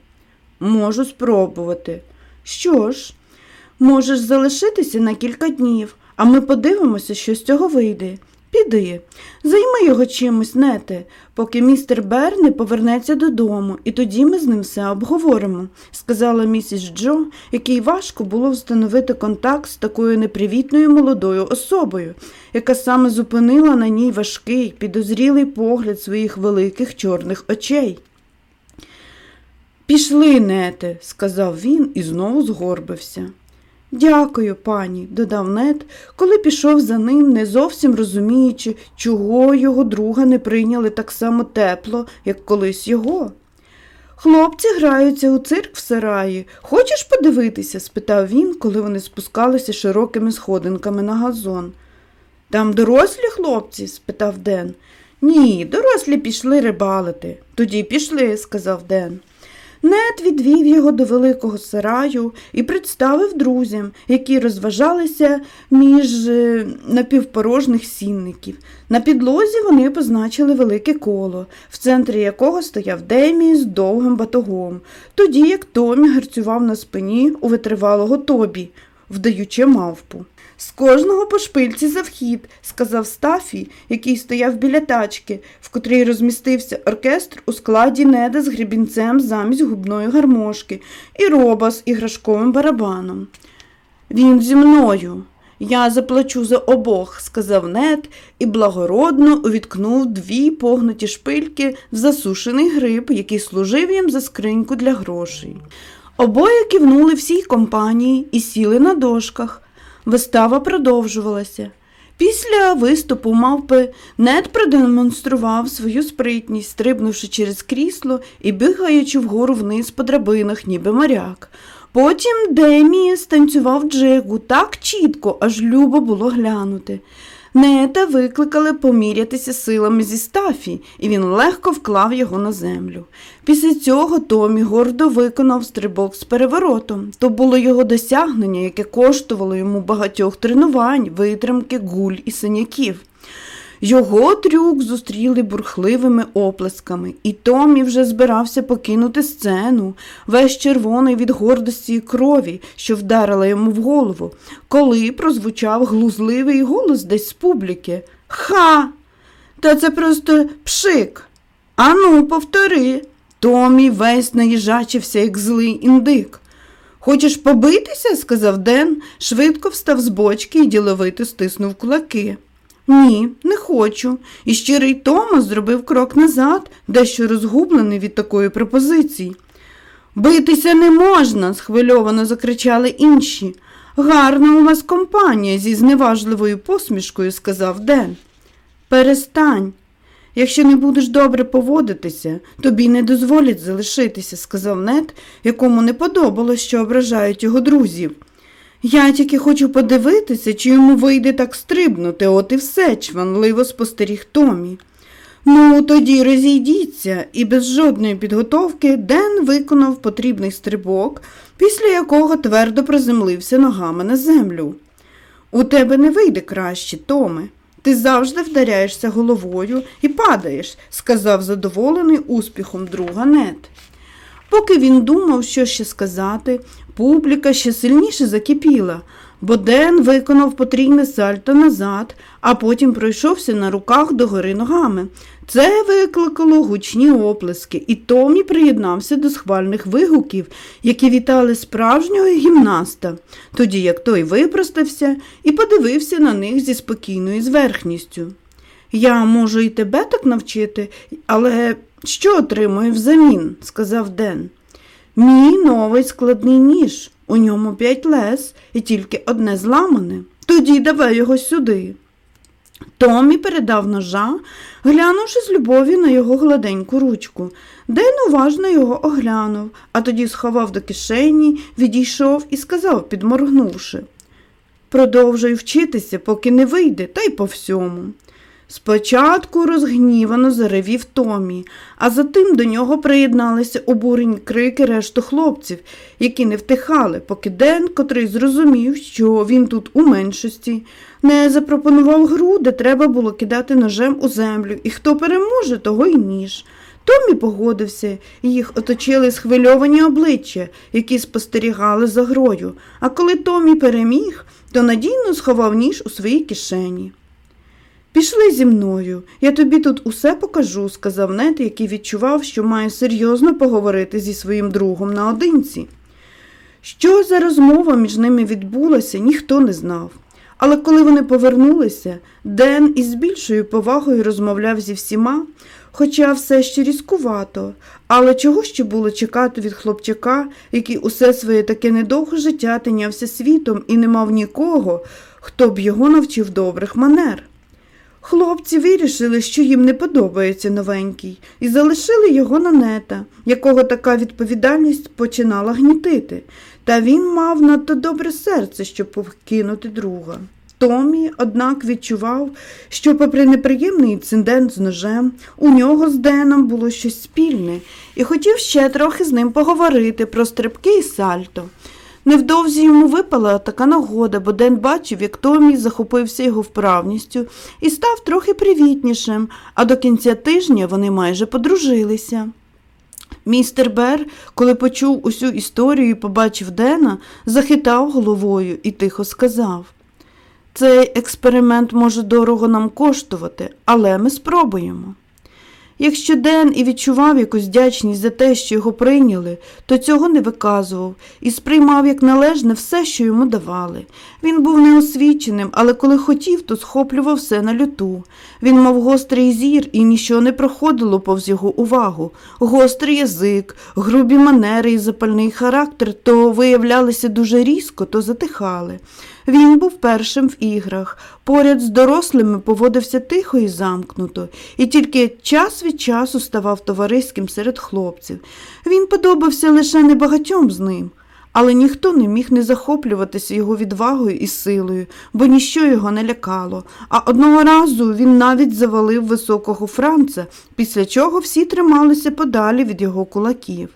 Можу спробувати. Що ж, можеш залишитися на кілька днів, а ми подивимося, що з цього вийде. Піди, займи його чимось, нете, поки містер Бер не повернеться додому, і тоді ми з ним все обговоримо, сказала місіс Джо, якій важко було встановити контакт з такою непривітною молодою особою, яка саме зупинила на ній важкий, підозрілий погляд своїх великих чорних очей. Пішли, нете, сказав він і знову згорбився. Дякую, пані, додав нет, коли пішов за ним, не зовсім розуміючи, чого його друга не прийняли так само тепло, як колись його. Хлопці граються у цирк в сараї. Хочеш подивитися? спитав він, коли вони спускалися широкими сходинками на газон. Там дорослі хлопці? спитав Ден. Ні, дорослі пішли рибалити. Тоді пішли, сказав Ден. Нет відвів його до великого сараю і представив друзям, які розважалися між е, напівпорожних сінників. На підлозі вони позначили велике коло, в центрі якого стояв Демі з довгим батогом, тоді як Томі гарцював на спині у витривалого тобі, вдаючи мавпу. З кожного по шпильці за вхід, сказав Стафі, який стояв біля тачки, в котрій розмістився оркестр у складі неда з грібінцем замість губної гармошки і роба з іграшковим барабаном. Він зі мною. Я заплачу за обох, сказав Нед і благородно увіткнув дві погнуті шпильки в засушений гриб, який служив їм за скриньку для грошей. Обоє кивнули всій компанії і сіли на дошках. Вистава продовжувалася. Після виступу мавпи Нед продемонстрував свою спритність, стрибнувши через крісло і бігаючи вгору вниз по драбинах, ніби моряк. Потім Демі станцював джигу так чітко, аж любо було глянути. Нета викликали помірятися силами зі стафі, і він легко вклав його на землю. Після цього Томі гордо виконав стрибок з переворотом. То було його досягнення, яке коштувало йому багатьох тренувань, витримки, гуль і синяків. Його трюк зустріли бурхливими оплесками, і Томі вже збирався покинути сцену, весь червоний від гордості і крові, що вдарила йому в голову, коли прозвучав глузливий голос десь з публіки. Ха! Та це просто пшик. Ану, повтори. Томі весь наїжачився, як злий індик. Хочеш побитися? сказав Ден, швидко встав з бочки і діловито стиснув кулаки. Ні, не хочу. І щирий Томас зробив крок назад, дещо розгублений від такої пропозиції. Битися не можна, схвильовано закричали інші. Гарна у вас компанія зі зневажливою посмішкою, сказав Ден. Перестань. Якщо не будеш добре поводитися, тобі не дозволять залишитися, сказав Нед, якому не подобалось, що ображають його друзів. Я тільки хочу подивитися, чи йому вийде так стрибнути, от і все, чванливо спостеріг Томі. Ну, тоді розійдіться, і без жодної підготовки Ден виконав потрібний стрибок, після якого твердо приземлився ногами на землю. У тебе не вийде краще, Томе. Ти завжди вдаряєшся головою і падаєш, сказав задоволений успіхом друга Нет. Поки він думав, що ще сказати, публіка ще сильніше закипіла, бо Ден виконав потрійне сальто назад, а потім пройшовся на руках догори ногами. Це викликало гучні оплески, і Томі приєднався до схвальних вигуків, які вітали справжнього гімнаста, тоді як той випростався і подивився на них зі спокійною зверхністю. Я можу і тебе так навчити, але що отримую взамін? сказав Ден. Мій новий складний ніж. У ньому п'ять лес і тільки одне зламане. Тоді давай його сюди. Томі передав ножа, глянувши з любові на його гладеньку ручку. Ден уважно його оглянув, а тоді сховав до кишені, відійшов і сказав, підморгнувши. Продовжуй вчитися, поки не вийде, та й по всьому. Спочатку розгнівано заревів Томі, а затим до нього приєдналися обурені крики решту хлопців, які не втихали, поки Ден, котрий зрозумів, що він тут у меншості, не запропонував гру, де треба було кидати ножем у землю, і хто переможе, того й ніж. Томі погодився, їх оточили схвильовані обличчя, які спостерігали за грою, а коли Томі переміг, то надійно сховав ніж у своїй кишені. Пішли зі мною, я тобі тут усе покажу, сказав Нет, який відчував, що має серйозно поговорити зі своїм другом наодинці. Що за розмова між ними відбулася, ніхто не знав. Але коли вони повернулися, Ден із більшою повагою розмовляв зі всіма, хоча все ще різкувато, але чого ще було чекати від хлопчака, який усе своє таке недовге життя тинявся світом і не мав нікого, хто б його навчив добрих манер. Хлопці вирішили, що їм не подобається новенький, і залишили його на нета, якого така відповідальність починала гнітити, та він мав надто добре серце, щоб покинути друга. Томі, однак, відчував, що, попри неприємний інцидент з ножем, у нього з Деном було щось спільне, і хотів ще трохи з ним поговорити про стрибки і сальто. Невдовзі йому випала така нагода, бо Ден бачив, як Томі захопився його вправністю і став трохи привітнішим, а до кінця тижня вони майже подружилися. Містер Бер, коли почув усю історію і побачив Дена, захитав головою і тихо сказав Цей експеримент може дорого нам коштувати, але ми спробуємо. Якщо Ден і відчував якусь вдячність за те, що його прийняли, то цього не виказував і сприймав як належне все, що йому давали. Він був неосвіченим, але коли хотів, то схоплював все на люту. Він мав гострий зір і нічого не проходило повз його увагу. Гострий язик, грубі манери і запальний характер то виявлялися дуже різко, то затихали. Він був першим в іграх, поряд з дорослими поводився тихо і замкнуто, і тільки час від часу ставав товариським серед хлопців. Він подобався лише небагатьом з ним, але ніхто не міг не захоплюватися його відвагою і силою, бо ніщо його не лякало. А одного разу він навіть завалив високого франца, після чого всі трималися подалі від його кулаків.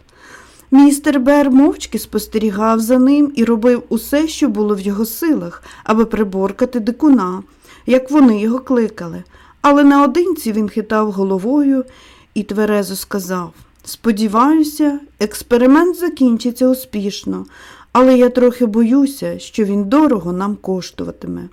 Містер Бер мовчки спостерігав за ним і робив усе, що було в його силах, аби приборкати дикуна, як вони його кликали. Але наодинці він хитав головою і тверезо сказав Сподіваюся, експеримент закінчиться успішно, але я трохи боюся, що він дорого нам коштуватиме.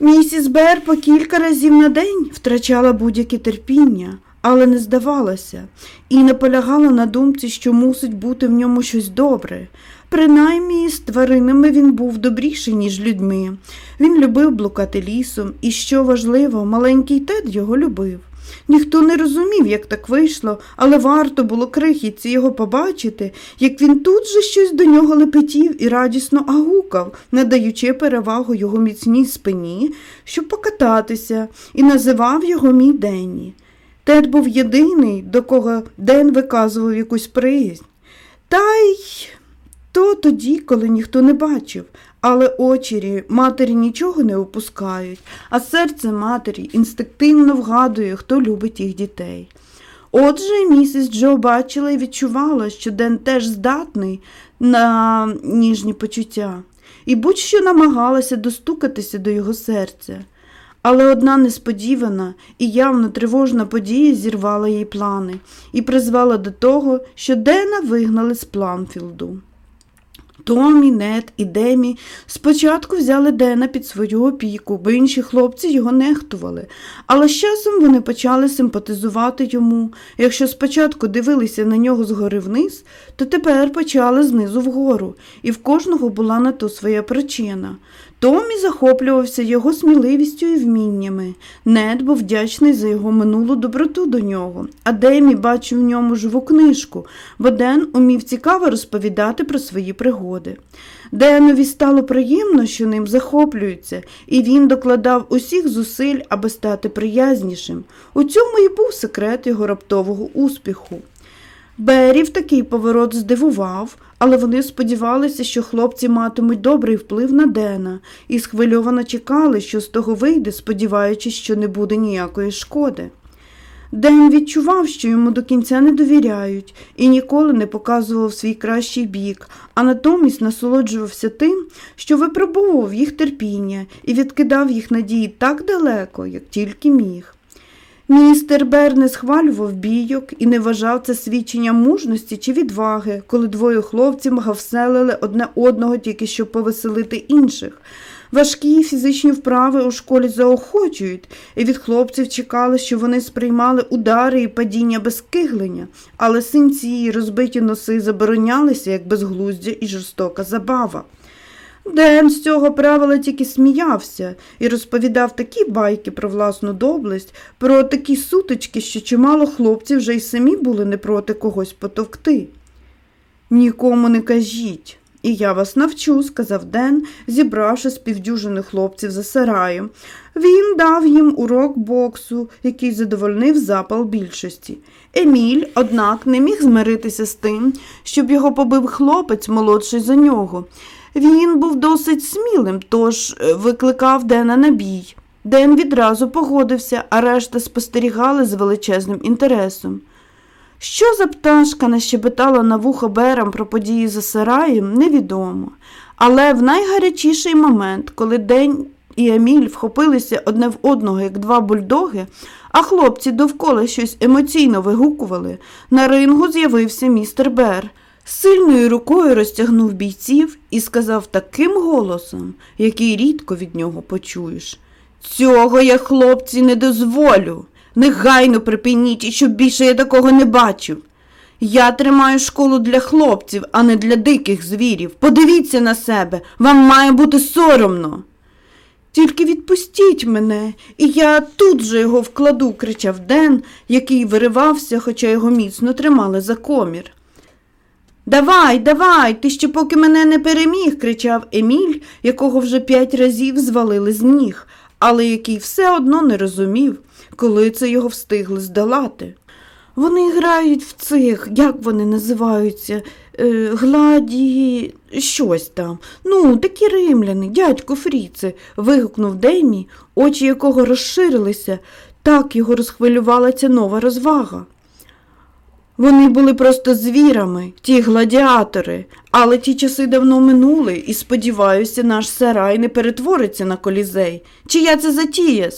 Місіс Бер по кілька разів на день втрачала будь-яке терпіння, але не здавалася, і наполягала на думці, що мусить бути в ньому щось добре. Принаймні з тваринами він був добріший, ніж людьми. Він любив блукати лісом, і, що важливо, маленький тед його любив. Ніхто не розумів, як так вийшло, але варто було крихітці його побачити, як він тут же щось до нього лепетів і радісно агукав, надаючи перевагу його міцній спині, щоб покататися, і називав його мій Денні. Тед був єдиний, до кого Ден виказував якусь приязнь. Та й то тоді, коли ніхто не бачив, але очі матері нічого не опускають, а серце матері інстинктивно вгадує, хто любить їх дітей. Отже, місіс Джо бачила і відчувала, що Ден теж здатний на ніжні почуття, і будь-що намагалася достукатися до його серця. Але одна несподівана і явно тривожна подія зірвала їй плани і призвела до того, що Дена вигнали з Пламфілду. Томі, Нет і Демі спочатку взяли Дена під свою опіку, бо інші хлопці його нехтували, але з часом вони почали симпатизувати йому. Якщо спочатку дивилися на нього згори вниз, то тепер почали знизу вгору, і в кожного була на то своя причина. Томі захоплювався його сміливістю і вміннями. Нед був вдячний за його минулу доброту до нього, а Демі бачив в ньому живу книжку, бо Ден умів цікаво розповідати про свої пригоди. Денові стало приємно, що ним захоплюються, і він докладав усіх зусиль, аби стати приязнішим. У цьому і був секрет його раптового успіху. Берів такий поворот здивував, але вони сподівалися, що хлопці матимуть добрий вплив на Дена, і схвильовано чекали, що з того вийде, сподіваючись, що не буде ніякої шкоди. Ден відчував, що йому до кінця не довіряють, і ніколи не показував свій кращий бік, а натомість насолоджувався тим, що випробовував їх терпіння і відкидав їх надії так далеко, як тільки міг. Містер Бер не схвалював бійок і не вважав це свідченням мужності чи відваги, коли двоє хлопців гавселили одне одного тільки щоб повеселити інших. Важкі фізичні вправи у школі заохочують, і від хлопців чекали, що вони сприймали удари і падіння без киглення, але синці і розбиті носи заборонялися як безглуздя і жорстока забава. Ден з цього правила тільки сміявся і розповідав такі байки про власну доблесть, про такі сутички, що чимало хлопців вже й самі були не проти когось потовкти. Нікому не кажіть, і я вас навчу, сказав Ден, зібравши з півдюжини хлопців за сараєм. Він дав їм урок боксу, який задовольнив запал більшості. Еміль, однак, не міг змиритися з тим, щоб його побив хлопець молодший за нього. Він був досить смілим, тож е, викликав Дена на бій. Ден відразу погодився, а решта спостерігали з величезним інтересом. Що за пташка нащебетала на вухо берам про події за сараєм, невідомо. Але в найгарячіший момент, коли День і Еміль вхопилися одне в одного, як два бульдоги, а хлопці довкола щось емоційно вигукували, на рингу з'явився містер Бер. Сильною рукою розтягнув бійців і сказав таким голосом, який рідко від нього почуєш. Цього я, хлопці, не дозволю. Негайно припиніть, і щоб більше я такого не бачив. Я тримаю школу для хлопців, а не для диких звірів. Подивіться на себе, вам має бути соромно. Тільки відпустіть мене, і я тут же його вкладу, кричав Ден, який виривався, хоча його міцно тримали за комір. Давай, давай, ти ще поки мене не переміг, кричав Еміль, якого вже п'ять разів звалили з ніг, але який все одно не розумів, коли це його встигли здолати. Вони грають в цих, як вони називаються, е, гладі, щось там. Ну, такі римляни, дядько Фріце, вигукнув Деймі, очі якого розширилися, так його розхвилювала ця нова розвага. Вони були просто звірами, ті гладіатори, але ті часи давно минули, і, сподіваюся, наш сарай не перетвориться на колізей. Чия це затія?